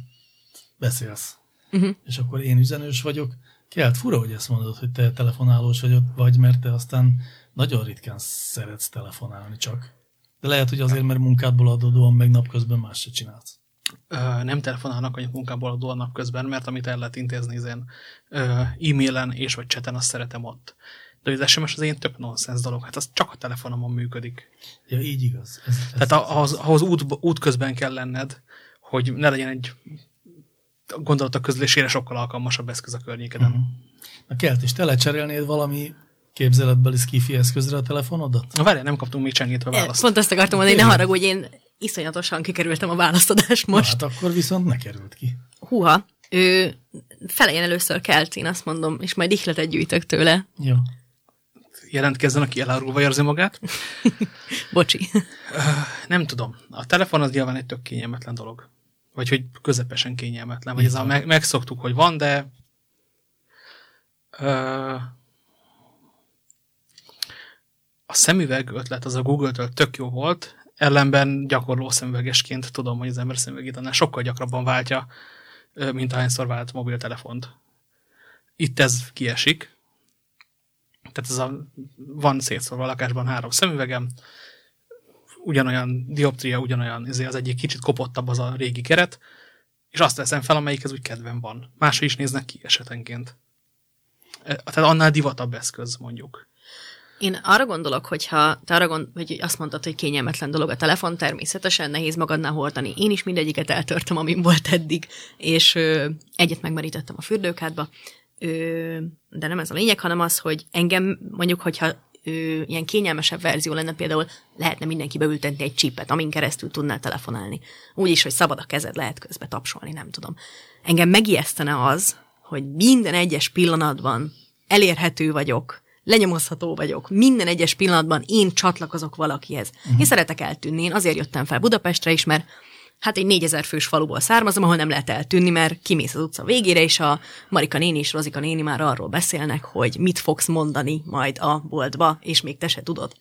beszélsz. Uh-huh. És akkor én üzenős vagyok. Kelt fura, hogy ezt mondod, hogy te telefonálós vagy, vagy, mert te aztán nagyon ritkán szeretsz telefonálni csak. De lehet, hogy azért, mert munkádból adódóan meg napközben más se csinálsz. Ö, nem telefonálnak annyit munkából adódóan napközben, mert amit el lehet intézni én e-mailen és vagy cseten, azt szeretem ott. De az SMS az én tök nonsens dolog. Hát az csak a telefonomon működik. Ja, így igaz. Ez, ez Tehát ahhoz, ahhoz út, út közben kell lenned, hogy ne legyen egy gondolatok közlésére sokkal alkalmasabb eszköz a környékeden. Uh mhm. -huh. Na Kelt, és te lecserélnéd valami képzeletbeli skifi eszközre a telefonodat? Na várjál, nem kaptunk még csengétve választ. Pont ezt akartam mondani, ne haragudj, én iszonyatosan kikerültem a választadást most. Na, hát akkor viszont ne került ki. Húha, ő felején először kelt, én azt mondom, és majd ihletet gyűjtök tőle. Jó. Jelentkezzen, aki elárulva érzi magát. Bocsi. Nem tudom. A telefon az nyilván egy tök kényelmetlen dolog. Vagy hogy közepesen kényelmetlen. Vagy ez a meg, megszoktuk, hogy van, de a szemüveg ötlet az a Google-től tök jó volt, ellenben gyakorló szemüvegesként tudom, hogy az ember szemüvegét annál sokkal gyakrabban váltja, mint ahányszor vált mobiltelefont. Itt ez kiesik. Tehát ez a, van szétszorva a lakásban három szemüvegem, ugyanolyan dioptria, ugyanolyan, az egyik kicsit kopottabb az a régi keret, és azt veszem fel, amelyikhez úgy kedvem van. Másra is néznek ki esetenként. Tehát annál divatabb eszköz, mondjuk. Én arra gondolok, hogyha te arra gond, hogy azt mondtad, hogy kényelmetlen dolog a telefon, természetesen nehéz magadnál hordani. Én is mindegyiket eltörtem, amin volt eddig, és ö, egyet megmerítettem a fürdőkádba, ö, de nem ez a lényeg, hanem az, hogy engem mondjuk, hogyha ö, ilyen kényelmesebb verzió lenne, például lehetne mindenki beültetni egy csipet, amin keresztül tudnál telefonálni. Úgy is, hogy szabad a kezed, lehet közbe tapsolni, nem tudom. Engem megijesztene az, hogy minden egyes pillanatban elérhető vagyok, lenyomozható vagyok. Minden egyes pillanatban én csatlakozok valakihez. Uh-huh. Én szeretek eltűnni. Én azért jöttem fel Budapestre is, mert hát egy négyezer fős faluból származom, ahol nem lehet eltűnni, mert kimész az utca végére, és a Marika néni és Rozika néni már arról beszélnek, hogy mit fogsz mondani majd a boltba, és még te se tudod.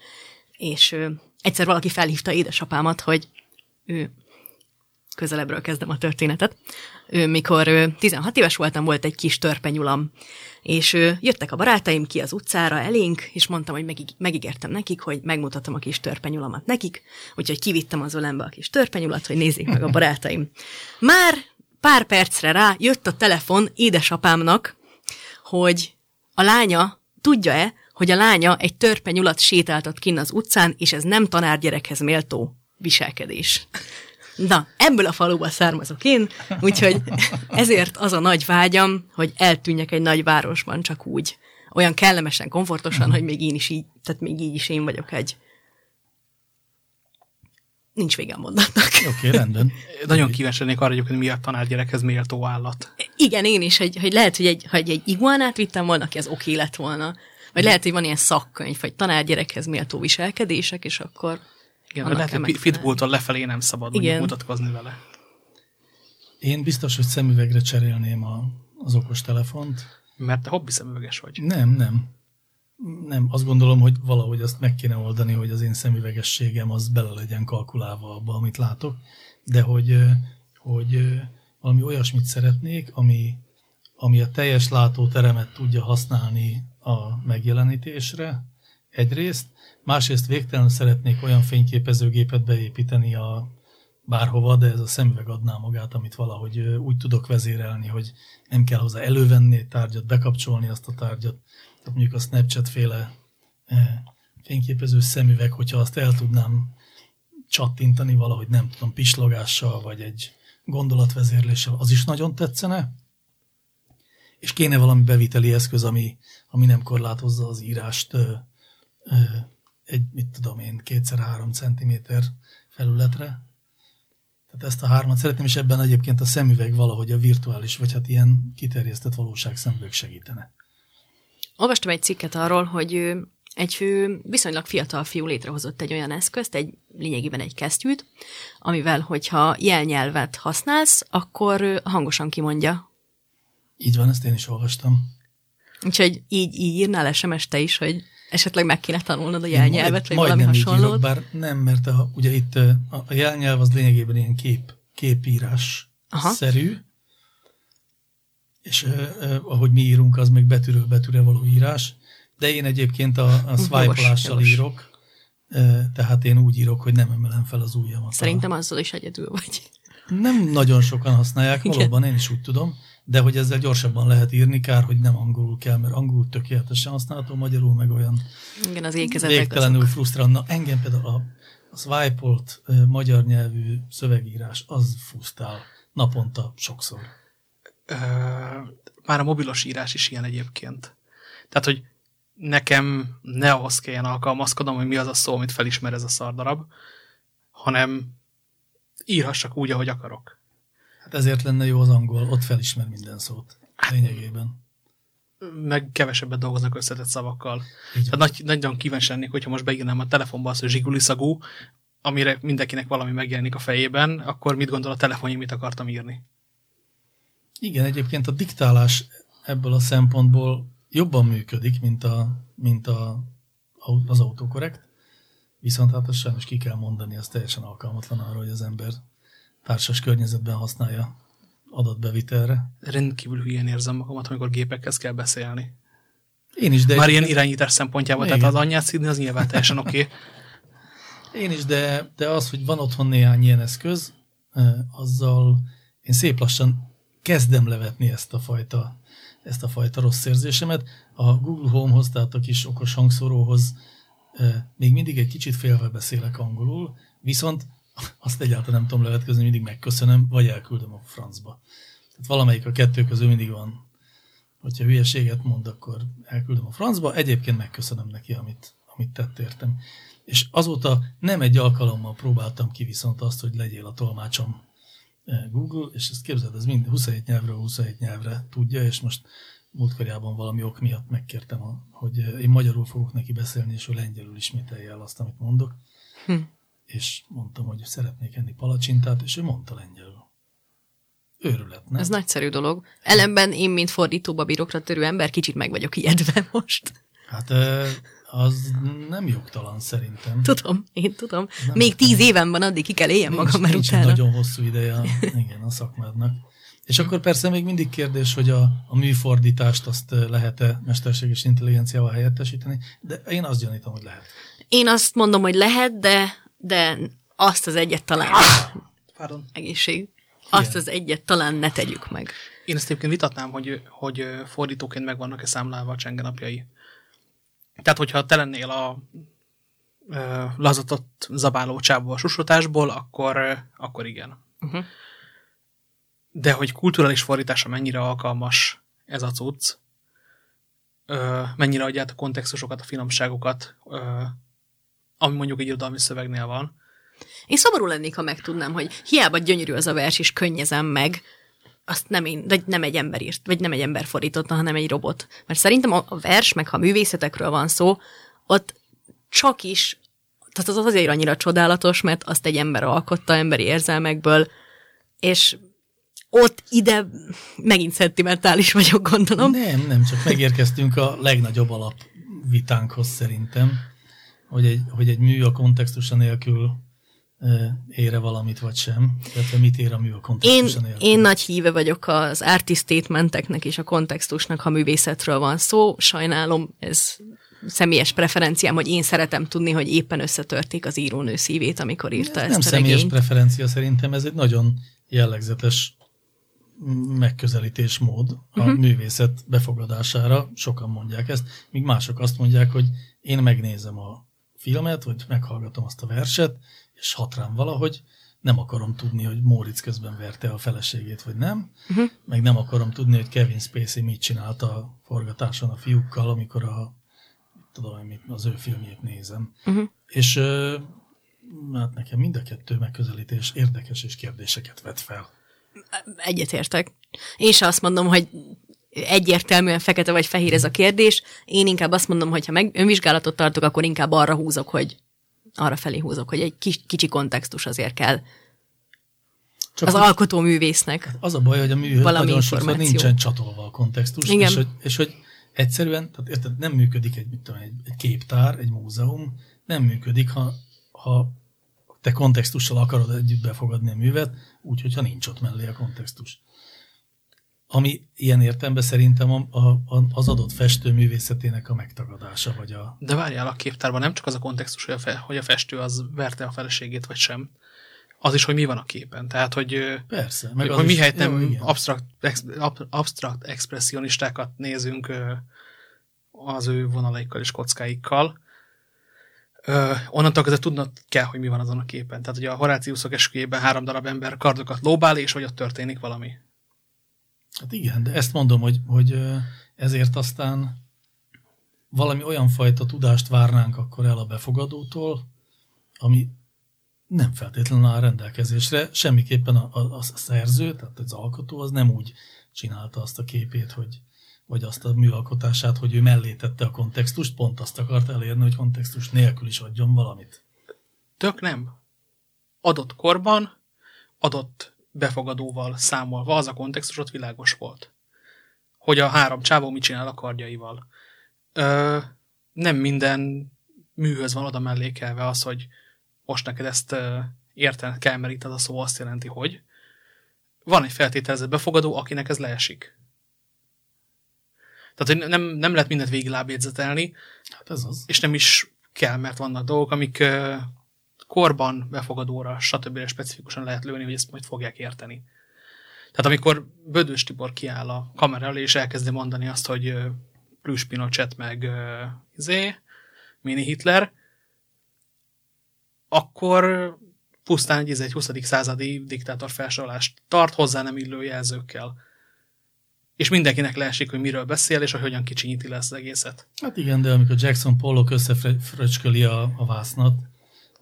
És ö, egyszer valaki felhívta édesapámat, hogy ő közelebbről kezdem a történetet. Ő, mikor 16 éves voltam, volt egy kis törpenyulam, és jöttek a barátaim ki az utcára elénk, és mondtam, hogy megíg- megígértem nekik, hogy megmutatom a kis törpenyulamat nekik, úgyhogy kivittem az ölembe a kis törpenyulat, hogy nézzék meg a barátaim. Már pár percre rá jött a telefon édesapámnak, hogy a lánya tudja-e, hogy a lánya egy törpenyulat sétáltat kinn az utcán, és ez nem tanárgyerekhez méltó viselkedés. Na, ebből a faluba származok én, úgyhogy ezért az a nagy vágyam, hogy eltűnjek egy nagy városban csak úgy. Olyan kellemesen, komfortosan, hogy még én is így, tehát még így is én vagyok egy Nincs vége a mondatnak. Oké, okay, rendben. Nagyon kíváncsi lennék arra, hogy mi a tanárgyerekhez méltó állat. Igen, én is, hogy, hogy lehet, hogy egy, hogy egy iguánát vittem volna, aki az oké lett volna. Vagy lehet, hogy van ilyen szakkönyv, vagy tanárgyerekhez méltó viselkedések, és akkor igen, lehet, hogy Pitbulltól lefelé nem szabad Igen. mutatkozni vele. Én biztos, hogy szemüvegre cserélném a, az okos telefont. Mert te hobbi szemüveges vagy. Nem, nem. Nem, azt gondolom, hogy valahogy azt meg kéne oldani, hogy az én szemüvegességem az bele legyen kalkulálva abba, amit látok, de hogy, hogy valami olyasmit szeretnék, ami, ami a teljes látóteremet tudja használni a megjelenítésre, egyrészt, Másrészt végtelenül szeretnék olyan fényképezőgépet beépíteni a bárhova, de ez a szemüveg adná magát, amit valahogy úgy tudok vezérelni, hogy nem kell hozzá elővenni egy tárgyat, bekapcsolni azt a tárgyat. Tehát mondjuk a Snapchat féle fényképező szemüveg, hogyha azt el tudnám csattintani valahogy, nem tudom, pislogással, vagy egy gondolatvezérléssel, az is nagyon tetszene. És kéne valami beviteli eszköz, ami, ami nem korlátozza az írást egy, mit tudom én, kétszer-három centiméter felületre. Tehát ezt a hármat szeretném, és ebben egyébként a szemüveg valahogy a virtuális, vagy hát ilyen kiterjesztett valóság szemüveg segítene. Olvastam egy cikket arról, hogy egy viszonylag fiatal fiú létrehozott egy olyan eszközt, egy lényegében egy kesztyűt, amivel, hogyha jelnyelvet használsz, akkor hangosan kimondja. Így van, ezt én is olvastam. Úgyhogy így, így írnál SMS te is, hogy Esetleg meg kéne tanulnod a jelnyelvet, vagy valami hasonlót. Írok, bár nem, mert a, ugye itt a, a jelnyelv az lényegében ilyen kép, képírás Aha. szerű, és ö, ö, ahogy mi írunk, az meg betűről betűre való írás, de én egyébként a, a swipe-olással jogos. írok, ö, tehát én úgy írok, hogy nem emelem fel az ujjamat. Szerintem azzal is egyedül vagy. Nem nagyon sokan használják, valóban én is úgy tudom, de hogy ezzel gyorsabban lehet írni, kár, hogy nem angolul kell, mert angolul tökéletesen használható, magyarul meg olyan Igen, az végtelenül azok. frusztrál. Na, engem például a, a swipe-olt magyar nyelvű szövegírás, az frusztrál naponta sokszor. Ö, már a mobilos írás is ilyen egyébként. Tehát, hogy nekem ne ahhoz kelljen alkalmazkodnom, hogy mi az a szó, amit felismer ez a szardarab, hanem írhassak úgy, ahogy akarok. Hát ezért lenne jó az angol, ott felismer minden szót. Lényegében. Meg kevesebbet dolgoznak összetett szavakkal. Tehát nagy, nagyon kíváncsi lennék, hogyha most beírnám a telefonba azt, hogy zsiguli szagú, amire mindenkinek valami megjelenik a fejében, akkor mit gondol a telefonja, mit akartam írni? Igen, egyébként a diktálás ebből a szempontból jobban működik, mint, a, mint a, az autokorrekt, viszont hát azt sajnos ki kell mondani, az teljesen alkalmatlan arra, hogy az ember társas környezetben használja adatbevitelre. Rendkívül hülyén érzem magamat, amikor gépekhez kell beszélni. Én is, de Már ilyen irányítás szempontjából, Igen. tehát az anyját szídni, az nyilván teljesen oké. Okay. Én is, de, de az, hogy van otthon néhány ilyen eszköz, azzal én szép lassan kezdem levetni ezt a fajta, ezt a fajta rossz érzésemet. A Google Home-hoz, tehát a kis okos hangszóróhoz még mindig egy kicsit félve beszélek angolul, viszont azt egyáltalán nem tudom levetkezni, mindig megköszönöm, vagy elküldöm a francba. Tehát valamelyik a kettő közül mindig van. Hogyha hülyeséget mond, akkor elküldöm a francba, egyébként megköszönöm neki, amit, amit tett értem. És azóta nem egy alkalommal próbáltam ki viszont azt, hogy legyél a tolmácsom eh, Google, és ezt képzeld, ez mind 27 nyelvről 27 nyelvre tudja, és most múltkorjában valami ok miatt megkértem, hogy eh, én magyarul fogok neki beszélni, és ő lengyelül ismételje el azt, amit mondok. Hm. És mondtam, hogy szeretnék enni palacsintát, és ő mondta lengyelül. Őrület, nem? Ez nagyszerű dolog. Ellenben én, mint fordítóba bírokra törő ember, kicsit meg vagyok ijedve most. Hát az nem jogtalan szerintem. Tudom, én tudom. Nem Még tíz éven van, addig ki kell éljem Nincs- magam, mert nincs utána. nagyon hosszú ideje igen, a szakmádnak. És akkor persze még mindig kérdés, hogy a, a műfordítást azt eh, lehet-e mesterséges intelligenciával helyettesíteni, de én azt gyanítom, hogy lehet. Én azt mondom, hogy lehet, de, de azt az egyet talán Pardon. egészség. Azt az egyet talán ne tegyük meg. Én ezt egyébként vitatnám, hogy, hogy fordítóként meg vannak-e számlálva a csengenapjai. Tehát, hogyha te lennél a ö, lazatott zabáló csába a susotásból, akkor, ö, akkor igen. Uh-huh. De hogy kulturális fordításra mennyire alkalmas ez a cucc, ö, mennyire adja a kontextusokat, a finomságokat, ö, ami mondjuk egy irodalmi szövegnél van, Én szomorú lennék, ha megtudnám, hogy hiába gyönyörű az a vers, és könnyezem meg, azt nem én, vagy nem egy ember írt, vagy nem egy ember fordította, hanem egy robot. Mert szerintem a a vers, meg ha művészetekről van szó, ott csak is, tehát az azért annyira csodálatos, mert azt egy ember alkotta emberi érzelmekből, és ott ide megint szentimentális vagyok, gondolom. Nem, nem, csak megérkeztünk a legnagyobb alapvitánkhoz szerintem, hogy egy, hogy egy mű a kontextusa nélkül ére valamit, vagy sem. Tehát mit ér a mű a Én, kontextusa nélkül. én nagy híve vagyok az artist statementeknek és a kontextusnak, ha művészetről van szó. Sajnálom, ez személyes preferenciám, hogy én szeretem tudni, hogy éppen összetörték az írónő szívét, amikor írta Ez ezt nem a személyes regényt. preferencia szerintem, ez egy nagyon jellegzetes megközelítésmód a uh-huh. művészet befogadására. Sokan mondják ezt, míg mások azt mondják, hogy én megnézem a filmet, vagy meghallgatom azt a verset, és hat rám valahogy, nem akarom tudni, hogy Móricz közben verte a feleségét, vagy nem, uh-huh. meg nem akarom tudni, hogy Kevin Spacey mit csinált a forgatáson a fiúkkal, amikor a, tudom, mit, az ő filmjét nézem. Uh-huh. És hát nekem mind a kettő megközelítés érdekes és kérdéseket vet fel. Egyetértek. Én se azt mondom, hogy egyértelműen fekete vagy fehér ez a kérdés. Én inkább azt mondom, hogy ha meg önvizsgálatot tartok, akkor inkább arra húzok, hogy arra felé húzok, hogy egy kis, kicsi kontextus azért kell Csak az alkotó művésznek. az a baj, hogy a műhöz nagyon sokszor nincsen csatolva a kontextus, Igen. és hogy, és hogy egyszerűen, tehát érted, nem működik egy, mit tudom, egy, egy képtár, egy múzeum, nem működik, ha, ha te kontextussal akarod együtt befogadni a művet, úgy, hogyha nincs ott mellé a kontextus. Ami ilyen értelemben szerintem a, a, az adott festő művészetének a megtagadása, vagy a... De várjál, a képtárban nem csak az a kontextus, hogy a, fe, hogy a festő az verte a feleségét, vagy sem, az is, hogy mi van a képen. Tehát, hogy, Persze, meg hogy mihelyt nem abstrakt, ex, abstrakt expressionistákat nézünk az ő vonalaikkal és kockáikkal, Ö, onnantól kezdve tudnod kell, hogy mi van azon a képen. Tehát, hogy a Horáciuszok esküjében három darab ember kardokat lóbál, és hogy ott történik valami. Hát igen, de ezt mondom, hogy, hogy ezért aztán valami olyan fajta tudást várnánk akkor el a befogadótól, ami nem feltétlenül áll rendelkezésre, semmiképpen a, a, a szerző, tehát az alkotó az nem úgy csinálta azt a képét, hogy, vagy azt a műalkotását, hogy ő mellé tette a kontextust, pont azt akart elérni, hogy kontextus nélkül is adjon valamit. Tök nem. Adott korban, adott befogadóval számolva, az a kontextus ott világos volt. Hogy a három csávó mit csinál a kardjaival. Ö, nem minden műhöz van oda mellékelve az, hogy most neked ezt értened kell, mert itt az a szó azt jelenti, hogy van egy feltételezett befogadó, akinek ez leesik. Tehát, hogy nem, nem lehet mindent végig lábjegyzetelni. Hát ez az. És nem is kell, mert vannak dolgok, amik korban, befogadóra, stb. specifikusan lehet lőni, hogy ezt majd fogják érteni. Tehát amikor Bödős Tibor kiáll a kamera elé, és elkezdi mondani azt, hogy Plüss Pinochet meg izé, Mini Hitler, akkor pusztán egy, egy 20. századi diktátor felsorolást tart hozzá nem illő jelzőkkel. És mindenkinek leesik, hogy miről beszél, és hogy hogyan kicsinyíti lesz az egészet. Hát igen, de amikor Jackson Pollock összefröcsköli a, a vásznat,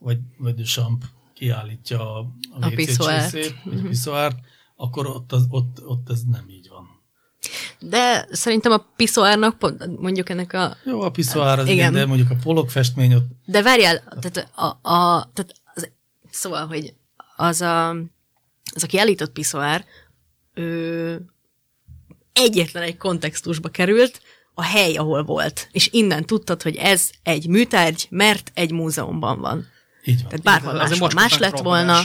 vagy, vagy Duchamp kiállítja a, a piszoárt, vagy a piszoárt akkor ott, az, ott, ott ez nem így van. De szerintem a piszoárnak, mondjuk ennek a... Jó, a piszoár az igen. igen, de mondjuk a polok festmény ott... De várjál, tehát, a, a, tehát az, szóval, hogy az, a, az aki elított piszoár, ő egyetlen egy kontextusba került, a hely, ahol volt. És innen tudtad, hogy ez egy műtárgy, mert egy múzeumban van. Így van. Tehát bárhol más, más lett volna.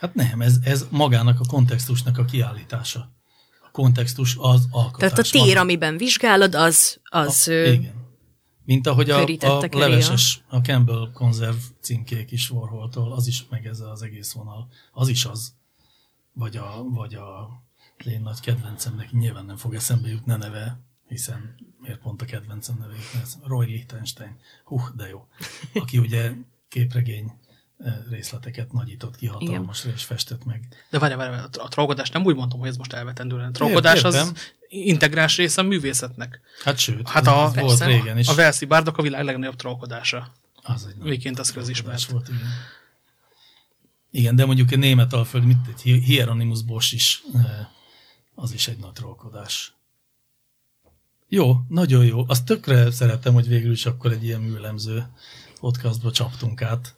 Hát nem, ez, ez magának a kontextusnak a kiállítása. A kontextus az alkotás. Tehát a tér, maga. amiben vizsgálod, az... az a, igen. Mint ahogy a, a leveses, a Campbell konzerv címkék is Warholtól, az is meg ez az egész vonal. Az is az. Vagy a, vagy a én nagy kedvencemnek nyilván nem fog eszembe jutni a neve, hiszen miért pont a kedvencem neve jutni? Roy Lichtenstein. Hú, de jó. Aki ugye képregény részleteket nagyított ki hatalmasra és festett meg. De várj, várj, várj, a trollkodás nem úgy mondtam, hogy ez most elvetendő lenne. Trollkodás az integrás része a művészetnek. Hát sőt, hát a, volt persze, régen is. A Velszi Bárdok a világ legnagyobb trollkodása. Az egy Végként az közismert. Volt, igen. igen, de mondjuk egy német alföld, mit egy Hieronymus Bosch is, az is egy nagy trollkodás. Jó, nagyon jó. Azt tökre szeretem, hogy végül is akkor egy ilyen műlemző podcastba csaptunk át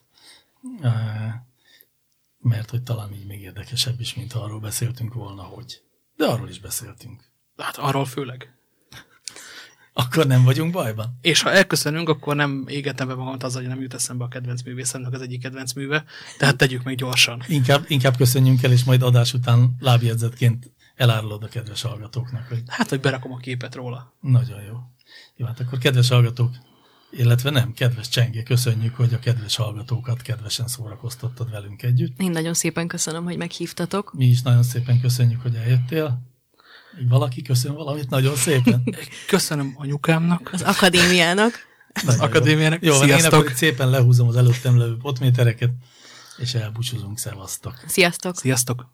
mert hogy talán így még érdekesebb is, mint arról beszéltünk volna, hogy. De arról is beszéltünk. Hát arról főleg. Akkor nem vagyunk bajban. És ha elköszönünk, akkor nem égetem be magamat azzal, hogy nem jut eszembe a kedvenc művészemnek az egyik kedvenc műve, tehát tegyük meg gyorsan. Inkább, inkább köszönjünk el, és majd adás után lábjegyzetként elárulod a kedves hallgatóknak. Hogy... Hát, hogy berakom a képet róla. Nagyon jó. Jó, hát akkor kedves hallgatók, illetve nem, kedves Csengé, köszönjük, hogy a kedves hallgatókat kedvesen szórakoztattad velünk együtt. Én nagyon szépen köszönöm, hogy meghívtatok. Mi is nagyon szépen köszönjük, hogy eljöttél. Valaki köszön valamit nagyon szépen. Köszönöm anyukámnak. Az akadémiának. Az akadémiának. Jó, Sziasztok. én akkor szépen lehúzom az előttem levő potmétereket, és elbúcsúzunk. Szevasztok. Sziasztok. Sziasztok.